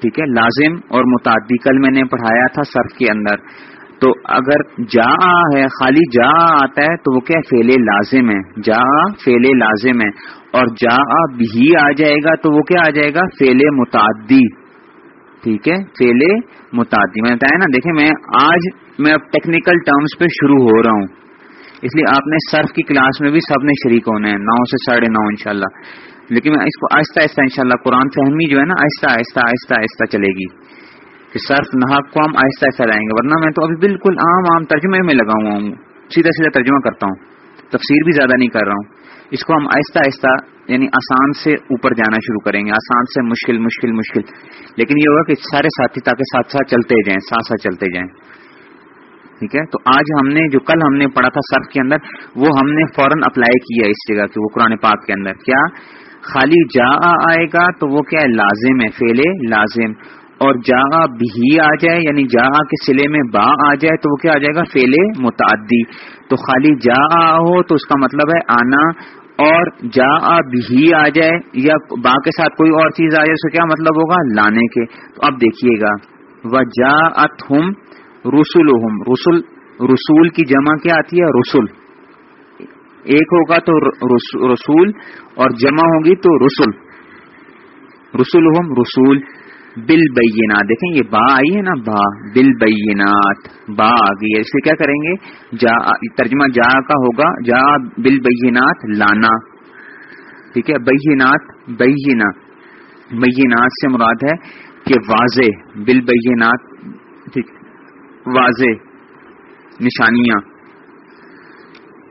ٹھیک ہے، لازم اور متعدی، کل میں نے پڑھایا تھا سرف کے اندر۔ تو اگر جا ہے، خالی جا آتا ہے تو وہ کیا فیل لازم ہے۔ جا فیل لازم ہے۔ اور جا بھی آ جائے گا تو وہ کیا آ جائے گا؟ فیل متعدی۔ ٹھیک ہے فیل متعدی۔ میں بتایا نا، دیکھیں میں آج میں اب ٹیکنیکل ٹرمز پہ شروع ہو رہا ہوں۔ اس لیے آپ نے سرف کی کلاس میں بھی سب نے شریک ہونا ہے نو سے ساڑھے نو انشاءاللہ۔ لیکن میں اس کو آہستہ آہستہ انشاءاللہ قرآن فہمی جو ہے نا، آہستہ آہستہ آہستہ آہستہ چلے گی۔ کہ صرف نحاق کو ہم آہستہ آہستہ لائیں گے، ورنہ میں تو ابھی بالکل عام عام ترجمے میں لگا ہوا ہوں۔ سیدھا سیدھا ترجمہ کرتا ہوں۔ تفسیر بھی زیادہ نہیں کر رہا ہوں۔ اس کو ہم آہستہ آہستہ یعنی آسان سے اوپر جانا شروع کریں گے۔ آسان سے مشکل مشکل مشکل۔ لیکن یہ ہوگا کہ سارے ساتھی تاکہ ساتھ ساتھ چلتے جائیں، ساتھ ساتھ چلتے جائیں۔ ٹھیک ہے؟ تو آج ہم نے جو کل ہم نے پڑھا تھا سرف کے اندر، وہ ہم نے فوراً اپلائی کیا اس جگہ کہ وہ قرآن پاک کے اندر۔ کیا؟ خالی جا آئے گا تو وہ کیا ہے؟ لازم ہے فیلے لازم۔ اور جا بھی آ جائے یعنی جا کے سلے میں با آ جائے تو وہ کیا آ جائے گا؟ فیلے متعدی۔ تو خالی جا ہو تو اس کا مطلب ہے آنا۔ اور جا بھی آ جائے یا با کے ساتھ کوئی اور چیز آ جائے، اس کا کیا مطلب ہوگا؟ لانے کے۔ تو اب دیکھیے گا۔ وہ جا ات رسول رسول رسول کی جمع کیا آتی ہے؟ رسول ایک ہوگا تو رسول اور جمع ہوگی تو رسول رسول رسول۔ بل بینات دیکھیں یہ با آئی ہے نا؟ با بل بینات با آ گئی ہے۔ اس کیا کریں گے؟ جا، ترجمہ جا کا ہوگا۔ جا بل بینات لانا۔ ٹھیک ہے؟ بینات، بینا۔ بینات سے مراد ہے کہ واضح۔ بل بینات واضح نشانیاں۔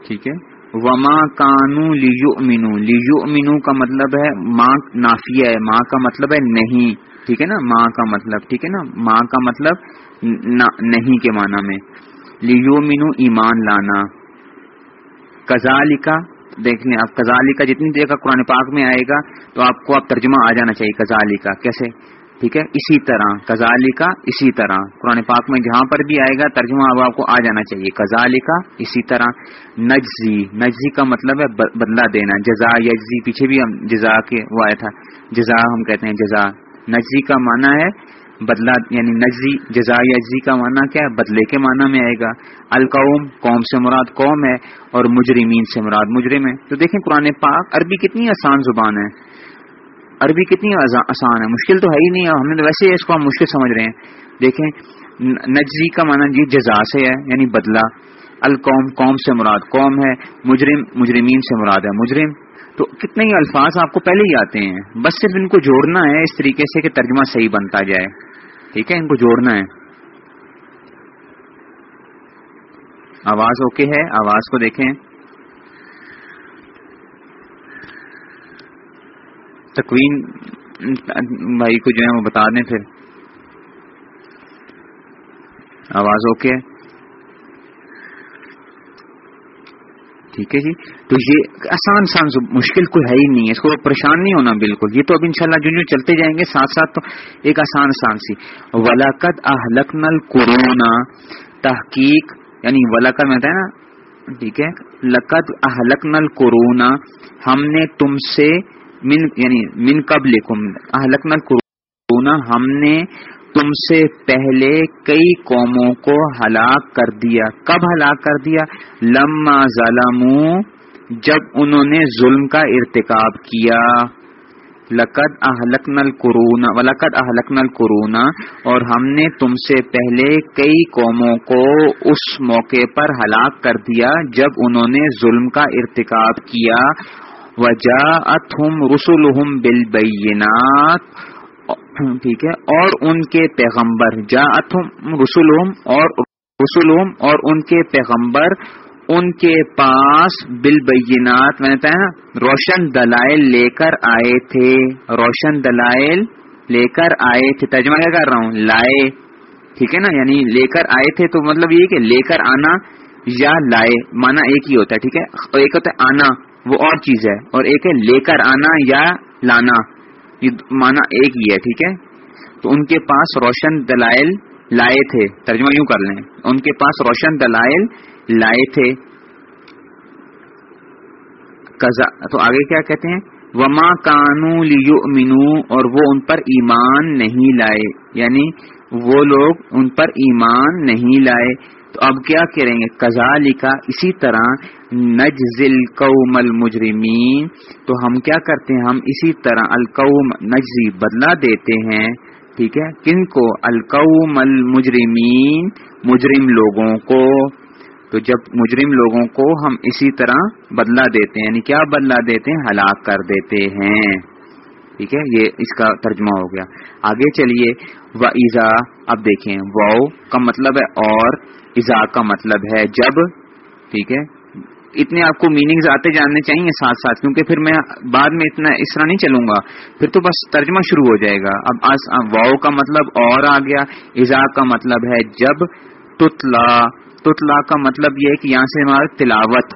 ٹھیک ہے۔ وما کانو لیو مینو لیو مینو کا مطلب ہے ماں نافیہ ہے۔ ماں کا مطلب ہے نہیں۔ ٹھیک ہے نا؟ ماں کا مطلب ٹھیک ہے نا؟ ماں کا مطلب نہیں کے معنی میں۔ لیو مینو ایمان لانا۔ کزالی کا دیکھ لیں آپ کزالی کا جتنی دیر کا قرآن پاک میں آئے گا تو آپ کو اب ترجمہ آ جانا چاہیے کزالی کا کیسے؟ ٹھیک ہے؟ اسی طرح کزالی کا اسی طرح۔ قرآن پاک میں جہاں پر بھی آئے گا، ترجمہ اب آپ کو آ جانا چاہیے۔ کزالی کا اسی طرح۔ نجزی نجزی کا مطلب ہے بدلہ دینا۔ جزا، یجزی، پیچھے بھی ہم جزا کے وہ آیا تھا۔ جزا ہم کہتے ہیں جزا۔ نجزی کا معنی ہے بدلہ یعنی نجزی، جزا، یجزی کا معنی کیا ہے؟ بدلے کے معنی میں آئے گا۔ القوم، قوم سے مراد قوم ہے اور مجرمین سے مراد مجرم ہے۔ تو دیکھیں قرآن پاک عربی کتنی آسان زبان ہے۔ عربی کتنی آسان ہے؟ مشکل تو ہے ہی نہیں۔ ہم نے ویسے اس کو ہم مشکل سمجھ رہے ہیں۔ دیکھیں نجزی کا معنی جی جزا سے ہے یعنی بدلہ۔ القوم، قوم سے مراد۔ قوم ہے، مجرم، مجرمین سے مراد ہے۔ مجرم۔ تو کتنے ہی الفاظ آپ کو پہلے ہی آتے ہیں۔ بس صرف ان کو جوڑنا ہے اس طریقے سے کہ ترجمہ صحیح بنتا جائے۔ ٹھیک ہے؟ ان کو جوڑنا ہے۔ آواز اوکے ہے؟ آواز کو دیکھیں۔ تکوین بھائی کو جو ہے وہ بتا دیں پھر۔ آواز اوکے ٹھیک ہے جی۔ تو یہ آسان سان مشکل کوئی ہے ہی نہیں ہے۔ اس کو پریشان نہیں ہونا بالکل۔ یہ تو اب انشاءاللہ جو جو چلتے جائیں گے، ساتھ ساتھ تو ایک آسان آسان سی۔ ولاقت اہلک نل کورونا تحقیق یعنی ولاقت میں نا۔ ٹھیک ہے۔ لقت اہلک نل کورونا ہم نے تم سے من یعنی من قبل اہلکنا کورونا ہم نے تم سے پہلے کئی قوموں کو ہلاک کر دیا۔ کب ہلاک کر دیا؟ لما ظلموں جب انہوں نے ظلم کا ارتکاب کیا۔ لقد اہلک نل ولقد اہلک نل کرونا اور ہم نے تم سے پہلے کئی قوموں کو اس موقع پر ہلاک کر دیا جب انہوں نے ظلم کا ارتکاب کیا۔ وجاءتهم رسلهم بالبينات. ٹھیک ہے. اور ان کے پیغمبر، جاءتهم رسلهم اور رسولہم اور ان کے پیغمبر، ان کے پاس بالبینات میں نے کہا نا، روشن دلائل لے کر آئے تھے. روشن دلائل لے کر آئے تھے. ترجمہ کیا کر رہا ہوں؟ لائے. ٹھیک ہے نا؟ یعنی لے کر آئے تھے تو مطلب یہ کہ لے کر آنا یا لائے. مانا ایک ہی ہوتا ہے، ٹھیک ہے؟ ایک ہوتا ہے آنا. وہ اور چیز ہے اور ایک ہے لے کر آنا یا لانا، یہ مانا ایک ہی ہے، ٹھیک ہے؟ تو ان کے پاس روشن دلائل لائے تھے، ترجمہ یوں کر لیں۔ ان کے پاس روشن دلائل لائے تھے۔ تو آگے کیا کہتے ہیں؟ وما کانو لیو اور وہ ان پر ایمان نہیں لائے۔ یعنی وہ لوگ ان پر ایمان نہیں لائے۔ تو اب کیا کریں گے؟ کزا لکھا اسی طرح نجزل قوم المجرمین۔ تو ہم کیا کرتے ہیں؟ ہم اسی طرح القوم نجزی بدلا دیتے ہیں، ٹھیک ہے؟ کن کو؟ القوم المجرمین، مجرم لوگوں کو۔ تو جب مجرم لوگوں کو ہم اسی طرح بدلا دیتے ہیں یعنی کیا بدلا دیتے ہیں؟ ہلاک کر دیتے ہیں۔ ٹھیک ہے؟ یہ اس کا ترجمہ ہو گیا۔ آگے چلیے، و ایزا اب دیکھیں۔ واؤ کا مطلب ہے اور ایزا کا مطلب ہے جب۔ ٹھیک ہے؟ اتنے آپ کو میننگز آتے جاننے چاہیے ساتھ ساتھ، کیونکہ پھر میں بعد میں اتنا اس طرح نہیں چلوں گا۔ پھر تو بس ترجمہ شروع ہو جائے گا۔ اب واؤ کا مطلب اور آ گیا۔ ایزا کا مطلب ہے جب۔ تتلا تتلا کا مطلب یہ ہے کہ یہاں سے ہمارا تلاوت۔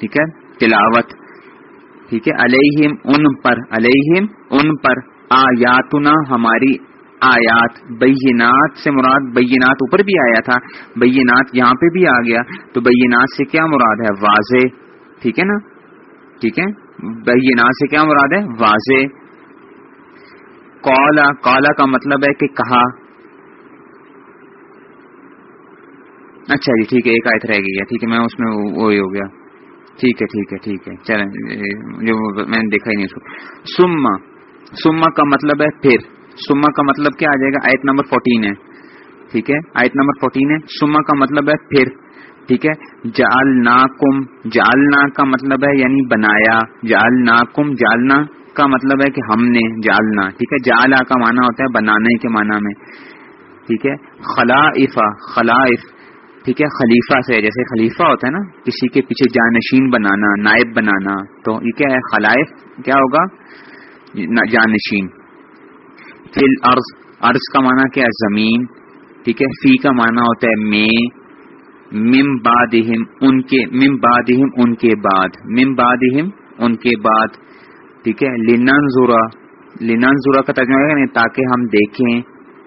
ٹھیک ہے؟ تلاوت۔ ٹھیک ہے؟ علیہم، ان پر، علیہم، ان پر آیاتنا، ہماری آیات، بینات سے مراد، بینات اوپر بھی آیا تھا، بینات یہاں پہ بھی آ گیا، تو بینات سے کیا مراد ہے؟ واضح، ٹھیک ہے نا؟ ٹھیک ہے؟ بینات سے کیا مراد ہے؟ واضح۔ کولا کولا کا مطلب ہے کہ کہا۔ اچھا جی ٹھیک ہے، ایک آیت رہ گئی ہے، ٹھیک ہے، میں اس میں وہی ہو گیا۔ ٹھیک ہے ٹھیک ہے ٹھیک ہے۔ چلیں جو میں نے دیکھا ہی نہیں اس کو۔ سما سما کا مطلب ہے پھر۔ سما کا مطلب کیا آ جائے گا؟ آیت نمبر فورٹین ہے۔ ٹھیک ہے؟ آیت نمبر فورٹین ہے۔ سما کا مطلب ہے پھر۔ ٹھیک ہے؟ جالنا کم جالنا کا مطلب ہے یعنی بنایا۔ جالنا کم جالنا کا مطلب ہے کہ ہم نے جالنا ٹھیک ہے؟ جالا کا معنی ہوتا ہے بنانے کے معنی میں۔ ٹھیک ہے؟ خلافا خلاف ٹھیک ہے، خلیفہ سے جیسے خلیفہ ہوتا ہے نا، کسی کے پیچھے جانشین بنانا، نائب بنانا، تو یہ کیا ہے؟ خلائف کیا ہوگا؟ جانشین۔ فل ارض ارض کا معنی کیا ہے؟ زمین۔ ٹھیک ہے، فی کا معنی ہوتا ہے میں مم باد ان کے مم باد ان کے بعد۔ مم باد ان کے بعد۔ ٹھیک ہے لنن زورا لنن زورا کا ترجمہ ہے؟ یعنی تاکہ ہم دیکھیں۔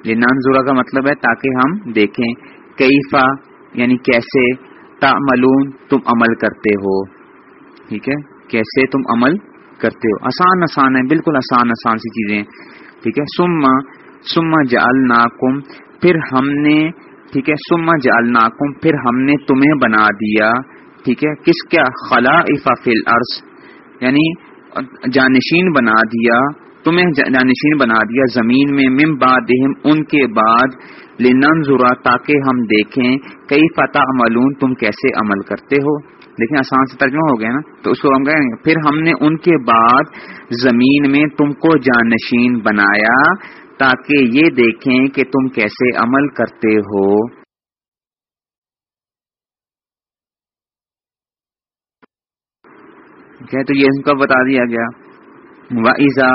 لنن زورا کا مطلب ہے تاکہ ہم دیکھیں۔ کیفا یعنی کیسے تعملون تم عمل کرتے ہو؟ ٹھیک ہے؟ کیسے تم عمل کرتے ہو؟ آسان آسان ہے بالکل آسان آسان سی چیزیں ٹھیک ہے؟ سما سما جالنا کم پھر ہم نے، ٹھیک ہے؟ سما جالنا کم پھر ہم نے تمہیں بنا دیا۔ ٹھیک ہے؟ کس کیا؟ خلا فل عرض یعنی جانشین بنا دیا، تمہیں جانشین بنا دیا زمین میں۔ مم باد ان کے بعد لنن ذرا تاکہ ہم دیکھیں کئی فتح عملون تم کیسے عمل کرتے ہو۔ لیکن آسان سے ترجمہ ہو گیا نا، تو اس کو ہم کہیں پھر ہم نے ان کے بعد زمین میں تم کو جانشین بنایا، تاکہ یہ دیکھیں کہ تم کیسے عمل کرتے ہو۔ تو یہ ان کا بتا دیا گیا۔ وائزا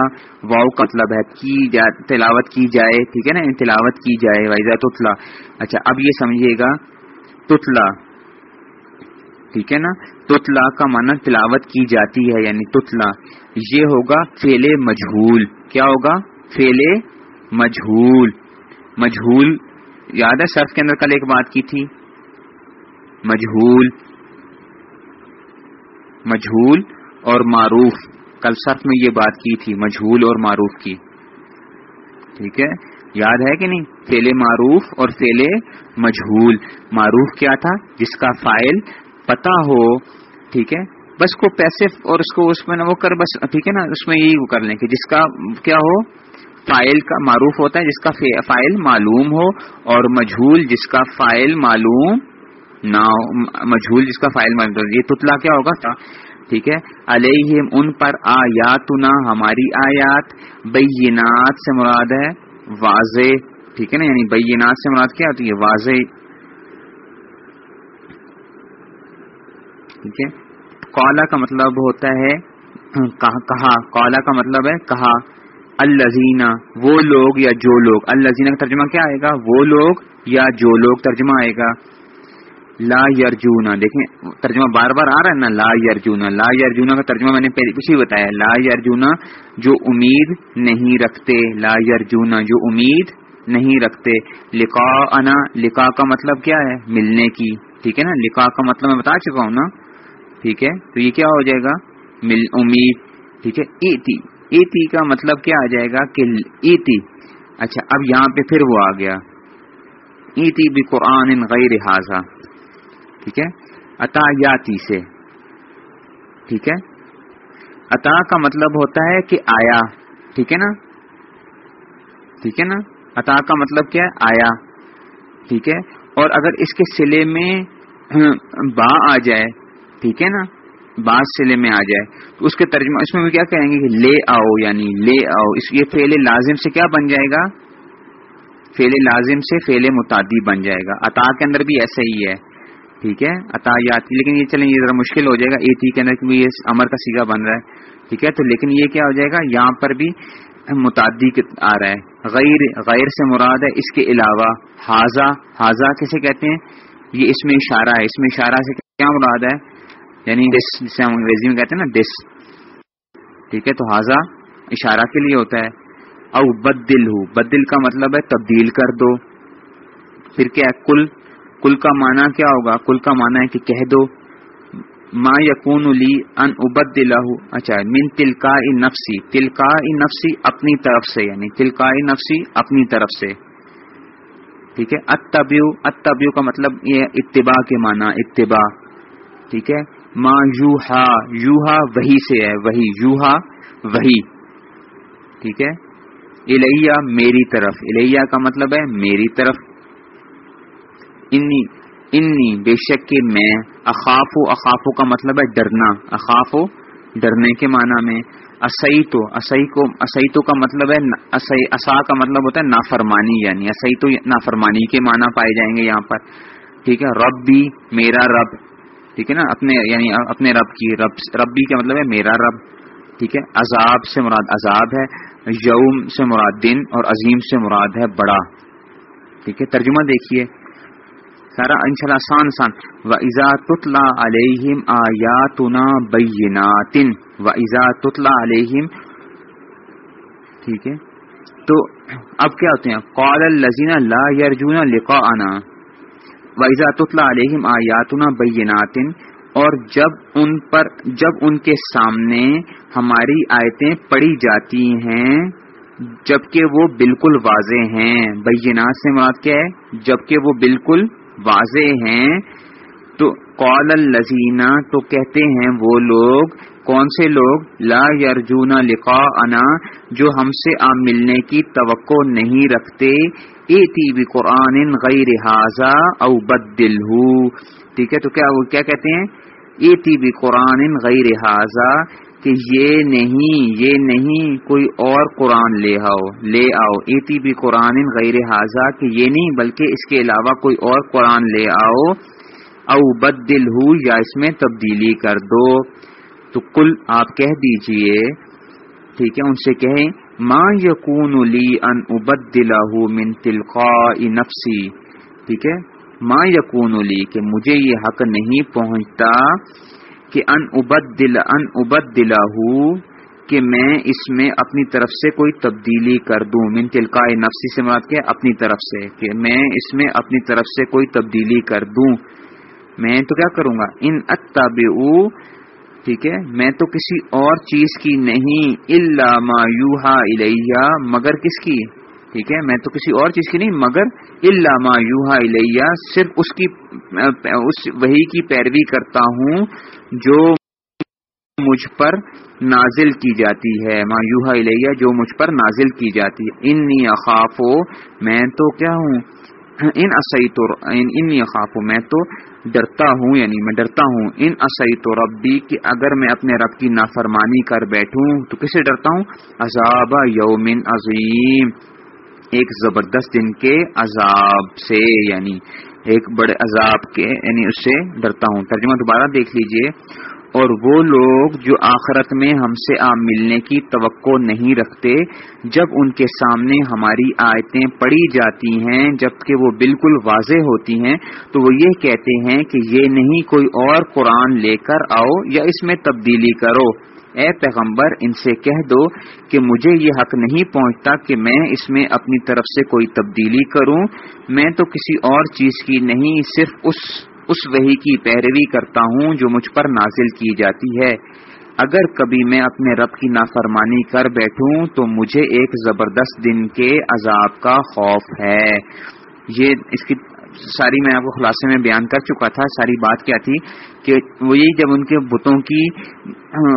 واؤ کا مطلب ہے، کی جا، تلاوت کی جائے، ٹھیک ہے نا؟ یعنی تلاوت کی جائے وائزا تتلا اچھا اب یہ سمجھیے گا تتلا ٹھیک ہے نا؟ تتلا کا معنی تلاوت کی جاتی ہے یعنی تتلا یہ ہوگا فیلے مجھول۔ کیا ہوگا؟ فیلے مجھول۔ مجھول، یاد ہے سرف کے اندر کل ایک بات کی تھی؟ مجھول۔ مجھول اور معروف۔ کل سرف میں یہ بات کی تھی، مجھول اور معروف کی۔ ٹھیک ہے؟ یاد ہے کہ نہیں؟ فیلے معروف اور فیلے مجھول۔ معروف کیا تھا؟ جس کا فائل پتا ہو۔ ٹھیک ہے؟ بس کو پیسے اور اس کو اس میں نہ وہ کر، بس ٹھیک ہے نا؟ اس میں یہی وہ کر لیں کہ جس کا کیا ہو؟ فائل کا معروف ہوتا ہے، جس کا فائل معلوم ہو اور مجھول جس کا فائل معلوم نہ مجھول جس کا فائل معلوم یہ تتلا کیا ہوگا؟ ٹھیک ہے؟ علیہم ان پر آیاتنا، ہماری آیات، بینات سے مراد ہے واضح، ٹھیک ہے نا؟ یعنی بینات سے مراد کیا ہوتی ہے؟ واضح۔ ٹھیک ہے؟ کولا کا مطلب ہوتا ہے کہا کولا کا مطلب ہے کہا۔ الزینہ وہ لوگ یا جو لوگ۔ الزینہ کا ترجمہ کیا آئے گا؟ وہ لوگ یا جو لوگ ترجمہ آئے گا؟ لا یارجونا دیکھیں، ترجمہ بار بار آ رہا ہے نا، لا یارجونا لا یارجونا کا ترجمہ میں نے پہلے بتایا لا یارجونا جو امید نہیں رکھتے، لا یارجونا جو امید نہیں رکھتے۔ لکھا انا لکھا کا مطلب کیا ہے؟ ملنے کی، ٹھیک ہے نا؟ لکھا کا مطلب میں بتا چکا ہوں نا، ٹھیک ہے؟ تو یہ کیا ہو جائے گا؟ مل امید، ٹھیک ہے؟ ایتی ایتی کا مطلب کیا آ جائے گا کہ ایتی۔ اچھا اب یہاں پہ پھر وہ آ گیا۔ ایتی بھی قرآن غیر حاضہ ٹھیک ہے؟ عطا یاتی سے۔ ٹھیک ہے؟ عطا کا مطلب ہوتا ہے کہ آیا۔ ٹھیک ہے نا؟ ٹھیک ہے نا؟ عطا کا مطلب کیا ہے؟ آیا۔ ٹھیک ہے؟ اور اگر اس کے سلے میں با آ جائے، ٹھیک ہے نا؟ بعض سلے میں آ جائے، تو اس کے ترجمہ، اس میں بھی کیا کہیں گے کہ لے آؤ یعنی لے آؤ۔ اس یہ فیل لازم سے کیا بن جائے گا؟ فیل لازم سے فیل متعدی بن جائے گا۔ عطا کے اندر بھی ایسا ہی ہے۔ ٹھیک ہے؟ عطا لیکن یہ چلیں، یہ ذرا مشکل ہو جائے گا۔ اے کے اندر کیونکہ یہ امر کا سیگا بن رہا ہے، ٹھیک ہے؟ تو لیکن یہ کیا ہو جائے گا؟ یہاں پر بھی متعدی آ رہا ہے۔ غیر غیر سے مراد ہے اس کے علاوہ حاضہ۔ حاضہ کیسے کہتے ہیں؟ یہ اس میں اشارہ ہے۔ اس میں اشارہ سے کیا مراد ہے؟ یعنی جسے ہم انگریزی میں کہتے ہیں نا ڈس ٹھیک ہے؟ تو حاضہ اشارہ کے لیے ہوتا ہے۔ او بدل ہو بدل کا مطلب ہے تبدیل کر دو۔ پھر کیا ہے؟ کل۔ کل کا معنی کیا ہوگا؟ کل کا معنی ہے کہ کہہ دو، ما یقون لی ان ابد اچھا من تلکا نفسی تلکا نفسی اپنی طرف سے یعنی تلکا نفسی اپنی طرف سے۔ ٹھیک ہے؟ اتبیو اتبیو کا مطلب یہ اتباع کے معنی، اتباع۔ ٹھیک ہے؟ ما یوہا یوہا وہی سے ہے، وہی یوہا وہی۔ ٹھیک ہے؟ الیہ میری طرف، الیہ کا مطلب ہے میری طرف۔ انی انی، بے شک کہ میں اخاف اخافو کا مطلب ہے ڈرنا اخاف ڈرنے کے معنی میں اسعیتو اسعی اسعیتو کا مطلب ہے اصا کا مطلب ہوتا ہے نافرمانی یعنی اسعیتو نافرمانی کے معنی پائے جائیں گے یہاں پر، ٹھیک ہے رب بھی میرا رب، ٹھیک ہے نا، اپنے یعنی اپنے رب کی، رب، ربی کا مطلب ہے میرا رب، ٹھیک ہے، عذاب سے مراد عذاب ہے، یوم سے مراد دن اور عظیم سے مراد ہے بڑا، ٹھیک ہے، ترجمہ دیکھیے سارا ان شاء اللہ آسان آسان. و ایزا تتلا علیہم آیاتنا بیناتن و ایزا تتلا علیہم ٹھیک ہے. تو اب کیا ہوتے ہیں؟ قال الزین لا یرجون لقا آنا ویزا تتلا علیہم آیاتنا بیناتن اور جب ان پر، جب ان کے سامنے ہماری آیتیں پڑھی جاتی ہیں، جبکہ وہ بالکل واضح ہیں. بینات سے مراد کیا ہے؟ جبکہ وہ بالکل واضح ہیں۔ تو قول الزینہ تو کہتے ہیں وہ لوگ، کون سے لوگ؟ لا یارجونا لکھا انا جو ہم سے آ ملنے کی توقع نہیں رکھتے۔ اے تی بھی قرآن غیر حاضہ او بدل ٹھیک ہے، تو کیا وہ کیا کہتے ہیں؟ اے تی بھی قرآن غیر حاضہ کہ یہ نہیں یہ نہیں کوئی اور قرآن لے آؤ لے آؤ۔ ایتی بھی قرآن غیر حاضہ کہ یہ نہیں، بلکہ اس کے علاوہ کوئی اور قرآن لے آؤ۔ او بد دل ہو یا اس میں تبدیلی کر دو۔ تو کل آپ کہہ دیجیے، ٹھیک ہے، ان سے کہیں ماں یقون لی ان ابد دلا من تلقاء نفسی۔ ٹھیک ہے ماں یقون لی کہ مجھے یہ حق نہیں پہنچتا۔ کہ ان ابد دل ان ابد دلا کہ میں اس میں اپنی طرف سے کوئی تبدیلی کر دوں، من تلقاء نفسی سے مراد کیا؟ اپنی طرف سے، کہ میں اس میں اپنی طرف سے کوئی تبدیلی کر دوں۔ میں تو کیا کروں گا؟ ان اتب ٹھیک ہے، میں تو کسی اور چیز کی نہیں اللہ ما یوہا الیہ، مگر کس کی؟ ٹھیک ہے، میں تو کسی اور چیز کی نہیں، مگر اللہ یوہا الیہ صرف اس کی، اس وہی کی پیروی کرتا ہوں جو مجھ پر نازل کی جاتی ہے۔ ما یوہا الیہ جو مجھ پر نازل کی جاتی ہے۔ انی اخافو میں تو کیا ہوں؟ ان اصعی انی اخافو میں تو ڈرتا ہوں یعنی میں ڈرتا ہوں۔ ان اصعی تو ربی، کہ اگر میں اپنے رب کی نافرمانی کر بیٹھوں تو کسے ڈرتا ہوں؟ عذاب یومن عظیم۔ ایک زبردست دن کے عذاب سے یعنی ایک بڑے عذاب کے یعنی اس سے ڈرتا ہوں۔ ترجمہ دوبارہ دیکھ لیجیے۔ اور وہ لوگ جو آخرت میں ہم سے آپ ملنے کی توقع نہیں رکھتے، جب ان کے سامنے ہماری آیتیں پڑھی جاتی ہیں، جبکہ وہ بالکل واضح ہوتی ہیں، تو وہ یہ کہتے ہیں کہ یہ نہیں کوئی اور قرآن لے کر آؤ یا اس میں تبدیلی کرو۔ اے پیغمبر، ان سے کہہ دو کہ مجھے یہ حق نہیں پہنچتا کہ میں اس میں اپنی طرف سے کوئی تبدیلی کروں۔ میں تو کسی اور چیز کی نہیں، صرف اس اس وہی کی پیروی کرتا ہوں جو مجھ پر نازل کی جاتی ہے۔ اگر کبھی میں اپنے رب کی نافرمانی کر بیٹھوں تو مجھے ایک زبردست دن کے عذاب کا خوف ہے۔ یہ اس کی ساری میں آپ کو خلاصے میں بیان کر چکا تھا، ساری بات کیا تھی کہ وہ یہی جب ان کے بتوں کی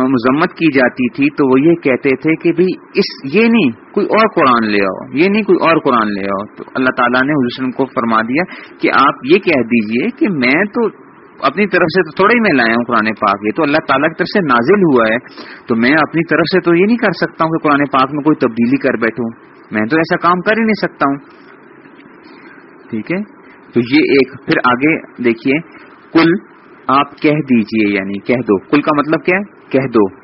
مذمت کی جاتی تھی تو وہ یہ کہتے تھے کہ بھئی اس، یہ نہیں، کوئی اور قرآن لے آؤ، یہ نہیں کوئی اور قرآن لے آؤ۔ تو اللہ تعالیٰ نے حضور کو فرما دیا کہ آپ یہ کہہ دیجیے کہ میں تو اپنی طرف سے تو تھوڑا ہی میں لایا ہوں قرآن پاک، یہ تو اللہ تعالیٰ کی طرف سے نازل ہوا ہے۔ تو میں اپنی طرف سے تو یہ نہیں کر سکتا ہوں کہ قرآن پاک میں کوئی تبدیلی کر بیٹھوں۔ میں تو ایسا کام کر ہی نہیں سکتا ہوں۔ ٹھیک ہے؟ تو یہ ایک پھر آگے دیکھیے کل آپ کہہ دیجیے یعنی کہہ دو۔ کل کا مطلب کیا ہے؟ کہہ دو۔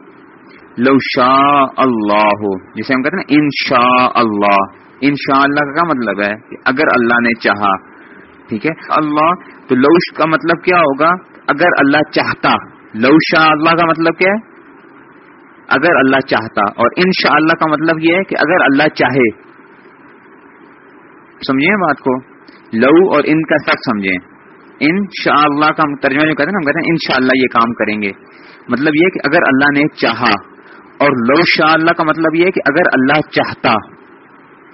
لو شاء اللہ ہو جسے ہم کہتے ہیں ان شاء اللہ۔ ان شاء اللہ کا کیا مطلب ہے؟ کہ اگر اللہ نے چاہا، ٹھیک ہے؟ اللہ، تو لوش کا مطلب کیا ہوگا؟ اگر اللہ چاہتا۔ لو شاء اللہ کا مطلب کیا ہے؟ اگر اللہ چاہتا۔ اور ان شاء اللہ کا مطلب یہ ہے کہ اگر اللہ چاہے۔ سمجھیے بات کو؟ لو اور ان کا سچ سمجھیں۔ ان شاء اللہ کا ترجمہ جو کہتے ہیں نا، ہم کہتے ہیں ان شاء اللہ یہ کام کریں گے۔ مطلب یہ کہ اگر اللہ نے چاہا، اور لو شاء اللہ کا مطلب یہ کہ اگر اللہ چاہتا،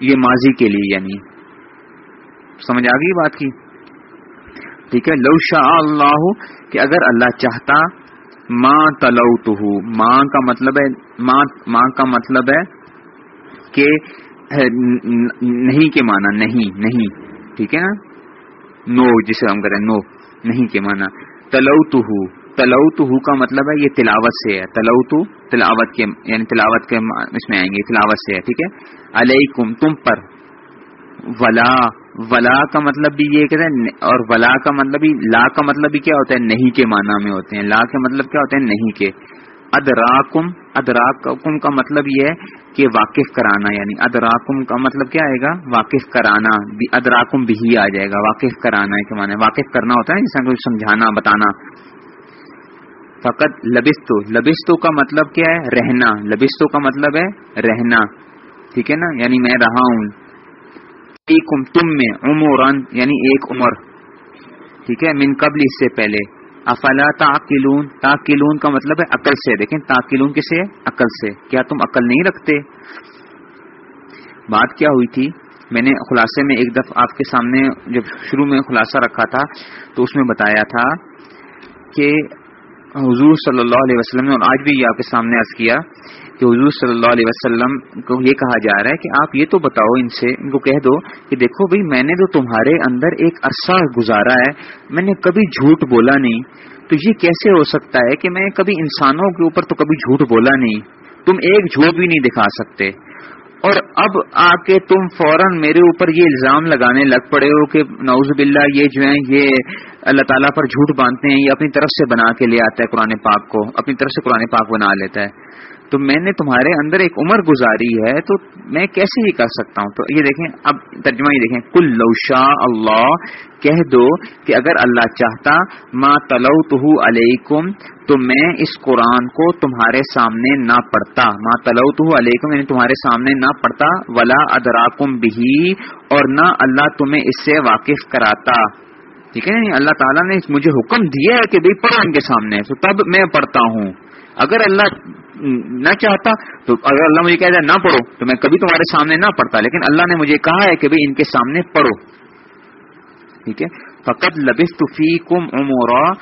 یہ ماضی کے لیے یعنی۔ سمجھ آ گئی بات کی؟ ٹھیک ہے، لو شاء اللہ کہ اگر اللہ چاہتا ماں تلو تو ماں کا مطلب ہے ماں کا مطلب ہے کہ نہیں کے معنی، نہیں نہیں۔ ٹھیک ہے نا؟ نو جسے ہم کریں نو، نہیں کے مانا تلو تو تلو تو کا مطلب ہے یہ تلاوت سے ہے۔ تلو تو تلاوت کے یعنی تلاوت کے اس میں آئیں گے، تلاوت سے ہے، ٹھیک ہے؟ علیکم، تم پر۔ ولا ولا کا مطلب بھی یہ کہتے ہیں، اور ولا کا مطلب بھی، لا کا مطلب بھی کیا ہوتا ہے؟ نہیں کے معنی میں ہوتے ہیں۔ لا کے مطلب کیا ہوتے ہیں؟ نہیں کے۔ ادراکم ادراکم کا مطلب یہ ہے کہ واقف کرانا یعنی ادراکم کا مطلب کیا آئے گا؟ واقف کرانا ادراکم بھی آ جائے گا، واقف کرانا کے معنی واقف کرنا ہوتا ہے جیسا کچھ سمجھانا، بتانا۔ فقط لبستو لبستو کا مطلب کیا ہے؟ رہنا۔ لبستو کا مطلب ہے رہنا، ٹھیک ہے نا؟ یعنی میں رہا ہوں۔ تم میں عمران یعنی ایک عمر۔ ٹھیک ہے؟ من قبل اس سے پہلے۔ افلا تاکلون تاکلون کا مطلب ہے عقل سے۔ دیکھیں تاکلون کسے عقل سے۔ کیا تم عقل نہیں رکھتے؟ بات کیا ہوئی تھی؟ میں نے خلاصے میں ایک دفعہ آپ کے سامنے جب شروع میں خلاصہ رکھا تھا تو اس میں بتایا تھا کہ حضور صلی اللہ علیہ وسلم نے اور آج بھی یہ آپ کے سامنے عرض کیا کہ حضور صلی اللہ علیہ وسلم کو یہ کہا جا رہا ہے کہ آپ یہ تو بتاؤ ان سے، ان کو کہہ دو کہ دیکھو بھائی، میں نے تو تمہارے اندر ایک عرصہ گزارا ہے، میں نے کبھی جھوٹ بولا نہیں۔ تو یہ کیسے ہو سکتا ہے کہ میں کبھی انسانوں کے اوپر تو کبھی جھوٹ بولا نہیں؟ تم ایک جھوٹ بھی نہیں دکھا سکتے۔ اور اب آ کے تم فوراً میرے اوپر یہ الزام لگانے لگ پڑے ہو کہ نوز باللہ، یہ جو ہیں یہ اللہ تعالیٰ پر جھوٹ باندھتے ہیں، یہ اپنی طرف سے بنا کے لے آتا ہے قرآن پاک کو، اپنی طرف سے قرآن پاک بنا لیتا ہے۔ تو میں نے تمہارے اندر ایک عمر گزاری ہے، تو میں کیسے ہی کر سکتا ہوں؟ تو یہ دیکھیں، اب ترجمہ یہ دیکھیں کل لوشا اللہ، کہہ دو کہ اگر اللہ چاہتا ماں تلو تو علیکم تو میں اس قرآن کو تمہارے سامنے نہ پڑھتا۔ ماں تلو تو علیکم یعنی تمہارے سامنے نہ پڑھتا، ولا ادراکم بھی اور نہ اللہ تمہیں اس سے واقف کراتا۔ ٹھیک ہے؟ یعنی اللہ تعالیٰ نے مجھے حکم دیا ہے کہ بھائی پڑھو ان کے سامنے۔ تو تب میں پڑھتا ہوں۔ اگر اللہ نہ چاہتا تو اگر اللہ مجھے کہہ نہ پڑھو، تو میں کبھی تمہارے سامنے نہ پڑھتا۔ لیکن اللہ نے مجھے کہا ہے کہ ان کے سامنے پڑھو۔ ٹھیک ہے؟ فقط لبس تفی کم عمورا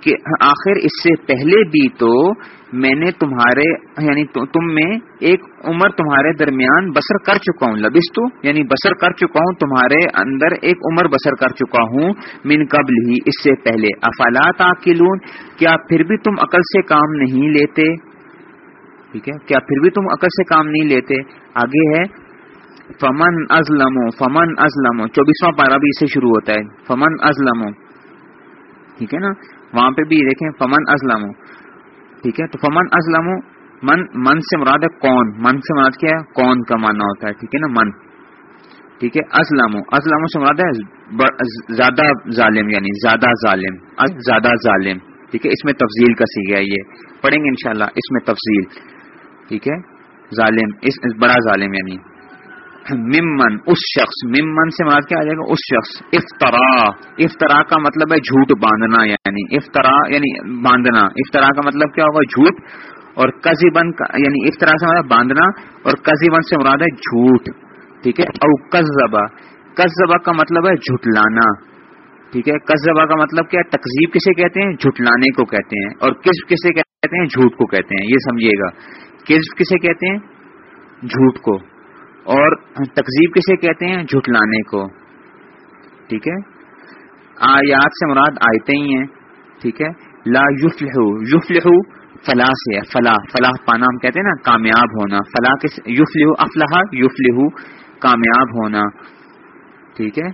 کہ آخر اس سے پہلے بھی تو میں نے تمہارے یعنی تم میں ایک عمر تمہارے درمیان بسر کر چکا ہوں۔ لبستو یعنی بسر کر چکا ہوں، تمہارے اندر ایک عمر بسر کر چکا ہوں۔ من قبل ہی اس سے پہلے۔ افالات آکلون کیا پھر بھی تم عقل سے کام نہیں لیتے؟ ٹھیک ہے؟ کیا پھر بھی تم عقل سے کام نہیں لیتے؟ آگے ہے، فمن ازلم فمن ازلم چوبیسواں پارا بھی سے شروع ہوتا ہے۔ فمن ازلم ٹھیک ہے نا؟ وہاں پہ بھی دیکھیں، فمن ازلم ٹھیک ہے؟ تو فمن ازلم من من سے مراد ہے کون۔ من سے مراد کیا ہے؟ کون کا ماننا ہوتا ہے، ٹھیک ہے نا؟ من۔ ٹھیک ہے؟ ازلم ازلم سے مراد ہے زیادہ ظالم یعنی زیادہ ظالم۔ زیادہ ظالم۔ ٹھیک ہے؟ اس میں تفضیل کا سی گیا یہ۔ پڑھیں گے انشاءاللہ اس میں تفضیل۔ ٹھیک ہے؟ ظالم، اس بڑا ظالم یعنی۔ ممن، اس شخص، ممن سے مراد کیا آ جائے گا؟ اس شخص۔ افطرا افطرا کا مطلب ہے جھوٹ باندھنا یعنی۔ افطرا یعنی باندھنا۔ افطرا کا مطلب کیا ہوگا؟ جھوٹ۔ اور کزی بن یعنی افطرا سے مراد باندھنا اور کزی بن سے مراد ہے جھوٹ۔ ٹھیک ہے؟ او کزبا کزبا کا مطلب ہے جھٹلانا۔ ٹھیک ہے؟ کزبا کا مطلب کیا تقزیب کسے کہتے ہیں؟ جھٹلانے کو کہتے ہیں۔ اور کس کسے کہتے ہیں؟ جھوٹ کو کہتے ہیں۔ یہ سمجھیے گا۔ کس کسے کہتے ہیں؟ جھوٹ کو. اور تقزیب کسے کہتے ہیں؟ جھٹلانے کو. ٹھیک ہے؟ آیات سے مراد آئے ہی ہیں. ٹھیک ہے؟ لا یفلح یفلح فلاح سے فلاح. فلاح پانا ہم کہتے ہیں نا، کامیاب ہونا. فلاح کس یفلح افلاح یفلح کامیاب ہونا. ٹھیک ہے؟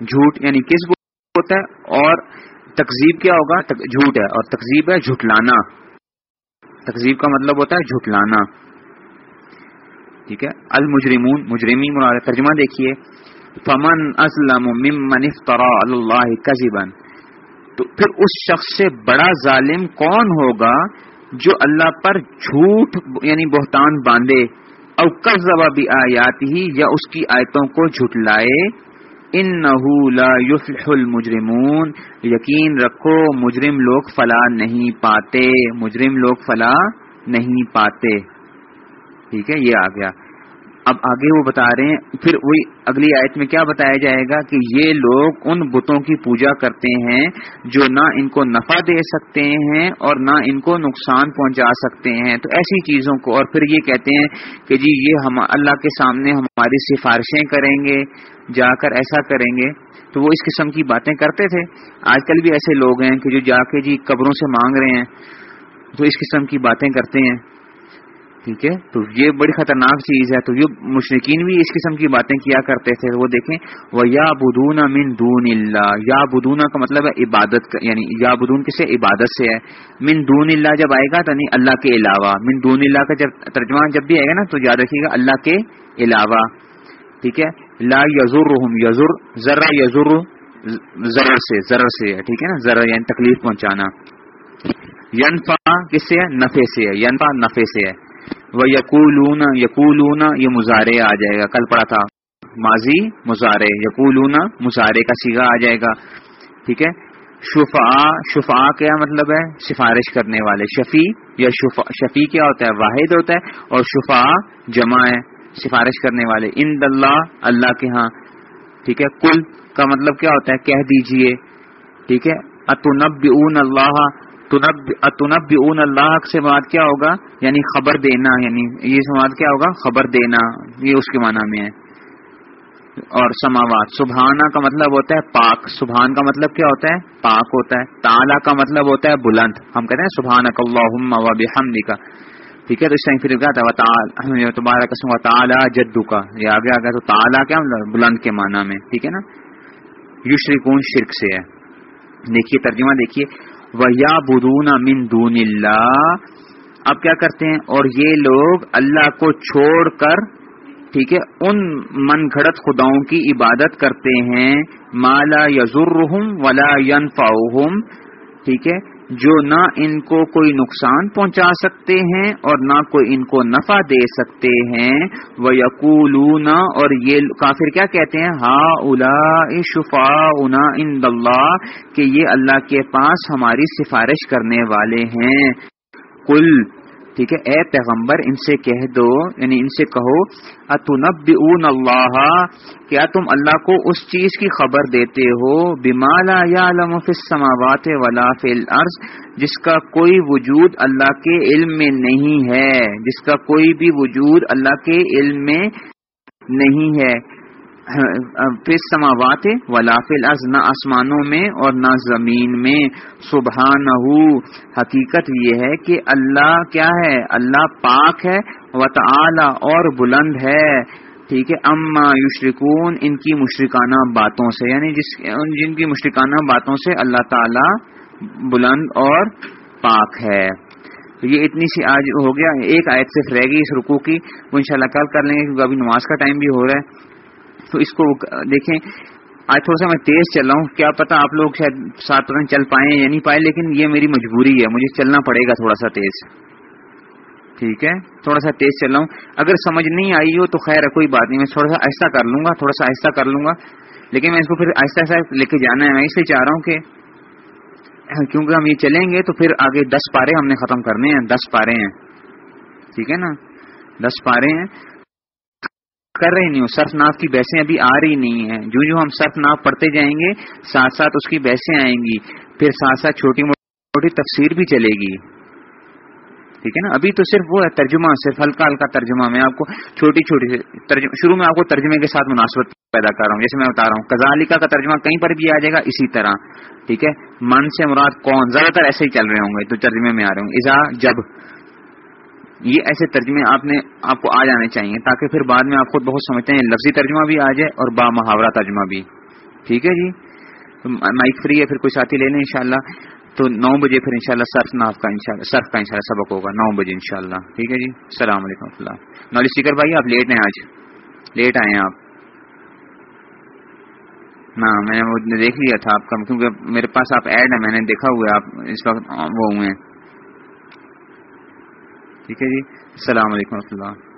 جھوٹ یعنی کس ہوتا ہے؟ اور تقزیب کیا ہوگا؟ جھوٹ ہے. اور تقزیب ہے جھٹلانا. تقزیب کا مطلب ہوتا ہے جھٹلانا۔ ٹھیک ہے؟ المجرمون مجرمی مراد ترجمہ دیکھیے۔ فمن اسلم ممن افترا اللہ کذبن تو پھر اس شخص سے بڑا ظالم کون ہوگا جو اللہ پر جھوٹ یعنی بہتان باندھے او کذب بھی آیات ہی یا اس کی آیتوں کو جھٹلائے۔ ان لا یفلح المجرمون، یقین رکھو مجرم لوگ فلا نہیں پاتے، مجرم لوگ فلا نہیں پاتے۔ ٹھیک ہے، یہ آ گیا۔ اب آگے وہ بتا رہے ہیں، پھر وہی اگلی آیت میں کیا بتایا جائے گا کہ یہ لوگ ان بتوں کی پوجا کرتے ہیں جو نہ ان کو نفع دے سکتے ہیں اور نہ ان کو نقصان پہنچا سکتے ہیں۔ تو ایسی چیزوں کو، اور پھر یہ کہتے ہیں کہ جی یہ ہم اللہ کے سامنے ہماری سفارشیں کریں گے، جا کر ایسا کریں گے۔ تو وہ اس قسم کی باتیں کرتے تھے۔ آج کل بھی ایسے لوگ ہیں کہ جو جا کے جی قبروں سے مانگ رہے ہیں، تو اس قسم کی باتیں کرتے ہیں۔ ٹھیک ہے؟ تو یہ بڑی خطرناک چیز ہے۔ تو یہ مشرقین بھی اس قسم کی باتیں کیا کرتے تھے وہ دیکھیں۔ وہ یا بدون من دون اللہ یا بدونا کا مطلب ہے عبادت یعنی یا بدون کسے عبادت سے ہے۔ من دون اللہ جب آئے گا تو نہیں اللہ کے علاوہ۔ من دون اللہ کا جب ترجمہ جب بھی آئے گا نا تو یاد رکھیے گا اللہ کے علاوہ۔ ٹھیک ہے؟ لا یزر یزر ذرا یزر ذرا سے ذرا سے ہے۔ ٹھیک ہے نا؟ ذرا یعنی تکلیف پہنچانا۔ ینفا کس سے ہے؟ نفے سے ہے۔ ینفا نفے سے ہے۔ وہ یقولون یقولون یہ مظاہرے آ جائے گا۔ کل پڑا تھا۔ ماضی مظاہرے یقولون مظاہرے کا سیگا آ جائے گا۔ ٹھیک ہے؟ شفا شفا کیا مطلب ہے؟ سفارش کرنے والے۔ شفیع یا شفیع کیا ہوتا ہے؟ واحد ہوتا ہے اور شفا جمع ہے۔ سفارش کرنے والے۔ ان اللہ اللہ کے ہاں۔ ٹھیک ہے؟ کل کا مطلب کیا ہوتا ہے؟ کہہ دیجیے۔ ٹھیک ہے؟ اتنب اللہ تنب اون اللہ سے بات کیا ہوگا؟ یعنی خبر دینا یعنی یہ سماعت کیا ہوگا؟ خبر دینا، یہ اس کے معنی میں ہے۔ اور سماوات، سبحانہ کا مطلب ہوتا ہے پاک۔ سبحان کا مطلب کیا ہوتا ہے؟ پاک ہوتا ہے۔ تالا کا مطلب ہوتا ہے بلند۔ ہم کہتے ہیں سبحان اکلّہ کا ٹھیک ہے، تو اس ٹائم پھر کیا تھا تمہارا قسم تعالیٰ جدو کا یہ آگے آگے تو تالا کیا مطلب؟ بلند کے معنی میں۔ ٹھیک ہے نا؟ یو شریکون شرک سے ہے۔ دیکھیے ترجمہ، دیکھیے۔ یا بدون من دون اللہ اب کیا کرتے ہیں؟ اور یہ لوگ اللہ کو چھوڑ کر، ٹھیک ہے، ان من گھڑت خداؤں کی عبادت کرتے ہیں۔ مالا یزرحم ولا ین ٹھیک ہے؟ جو نہ ان کو کوئی نقصان پہنچا سکتے ہیں اور نہ کوئی ان کو نفع دے سکتے ہیں وہ یقول اور یہ کافر کیا کہتے ہیں؟ ہا الا شفا انا ان اللہ، کہ یہ اللہ کے پاس ہماری سفارش کرنے والے ہیں۔ کل ٹھیک ہے؟ اے پیغمبر، ان سے کہہ دو یعنی ان سے کہو اتنب اللہ، کیا تم اللہ کو اس چیز کی خبر دیتے ہو؟ بمالا یا سماوات ولا فل عرض جس کا کوئی وجود اللہ کے علم میں نہیں ہے، جس کا کوئی بھی وجود اللہ کے علم میں نہیں ہے۔ سماوات ولافل از نہ آسمانوں میں اور نہ زمین میں۔ سبحان حقیقت یہ ہے کہ اللہ کیا ہے؟ اللہ پاک ہے و اور بلند ہے۔ ٹھیک ہے، اما یشرکون، ان کی مشرکانہ باتوں سے یعنی جس جن کی مشرکانہ باتوں سے اللہ تعالی بلند اور پاک ہے۔ یہ اتنی سی آج ہو گیا، ایک آیت صرف رہ گئی اس رکو کی۔ وہ انشاءاللہ کل کر لیں گے، کیونکہ ابھی نماز کا ٹائم بھی ہو رہا ہے۔ تو اس کو دیکھیں۔ آج تھوڑا سا میں تیز چل رہا ہوں۔ کیا پتا آپ لوگ شاید سات پتہ چل پائے یا نہیں پائے لیکن یہ میری مجبوری ہے۔ مجھے چلنا پڑے گا تھوڑا سا تیز۔ ٹھیک ہے؟ تھوڑا سا تیز چل رہا ہوں۔ اگر سمجھ نہیں آئی ہو تو خیر ہے، کوئی بات نہیں۔ میں تھوڑا سا ایسا کر لوں گا، تھوڑا سا ایسا کر لوں گا۔ لیکن میں اس کو پھر ایسا ایسا لے کے جانا ہے۔ میں اس لیے چاہ رہا ہوں کہ کیونکہ ہم یہ چلیں گے تو پھر آگے دس پارے ہم نے ختم کرنے ہیں۔ دس پارے ہیں۔ ٹھیک ہے نا؟ دس پارے ہیں۔ کر رہے نہیں ہوں۔ سرف ناف کی بحثیں ابھی آ رہی نہیں ہیں۔ جو جو ہم سرف ناف پڑھتے جائیں گے، ساتھ ساتھ اس کی بحثیں آئیں گی۔ پھر ساتھ ساتھ چھوٹی موٹی تفسیر بھی چلے گی۔ ٹھیک ہے نا؟ ابھی تو صرف وہ ہے ترجمہ، صرف ہلکا ہلکا ترجمہ۔ میں آپ کو چھوٹی چھوٹی شروع میں آپ کو ترجمے کے ساتھ مناسبت پیدا کر رہا ہوں۔ جیسے میں بتا رہا ہوں کزالکا کا ترجمہ کہیں پر بھی آ جائے گا، اسی طرح۔ ٹھیک ہے؟ من سے مراد کون؟ زیادہ تر ایسے ہی چل رہے ہوں گے، تو ترجمے میں آ رہے ہوں۔ ایزا جب۔ یہ ایسے ترجمے آپ نے آپ کو آ جانے چاہیے تاکہ پھر بعد میں آپ خود بہت سمجھتے ہیں، لفظی ترجمہ بھی آ جائے اور با محاورہ ترجمہ بھی۔ ٹھیک ہے جی؟ مائک فری ہے، پھر کوئی ساتھی لے لیں انشاءاللہ۔ تو نو بجے پھر انشاءاللہ سرف ناف کا انشاءاللہ سرف کا انشاءاللہ سبق ہوگا، نو بجے انشاءاللہ۔ ٹھیک ہے جی؟ السلام علیکم اللہ۔ نولی اسپیکر بھائی، آپ لیٹ ہیں آج۔ لیٹ آئے ہیں آپ۔ نہ، میں نے دیکھ لیا تھا آپ کا، کیونکہ میرے پاس آپ ایڈ ہے میں نے دیکھا ہوا ہے، آپ اس وقت وہ ہوئے ہیں۔ ٹھیک ہے جی۔ السلام علیکم و رحمۃ اللہ۔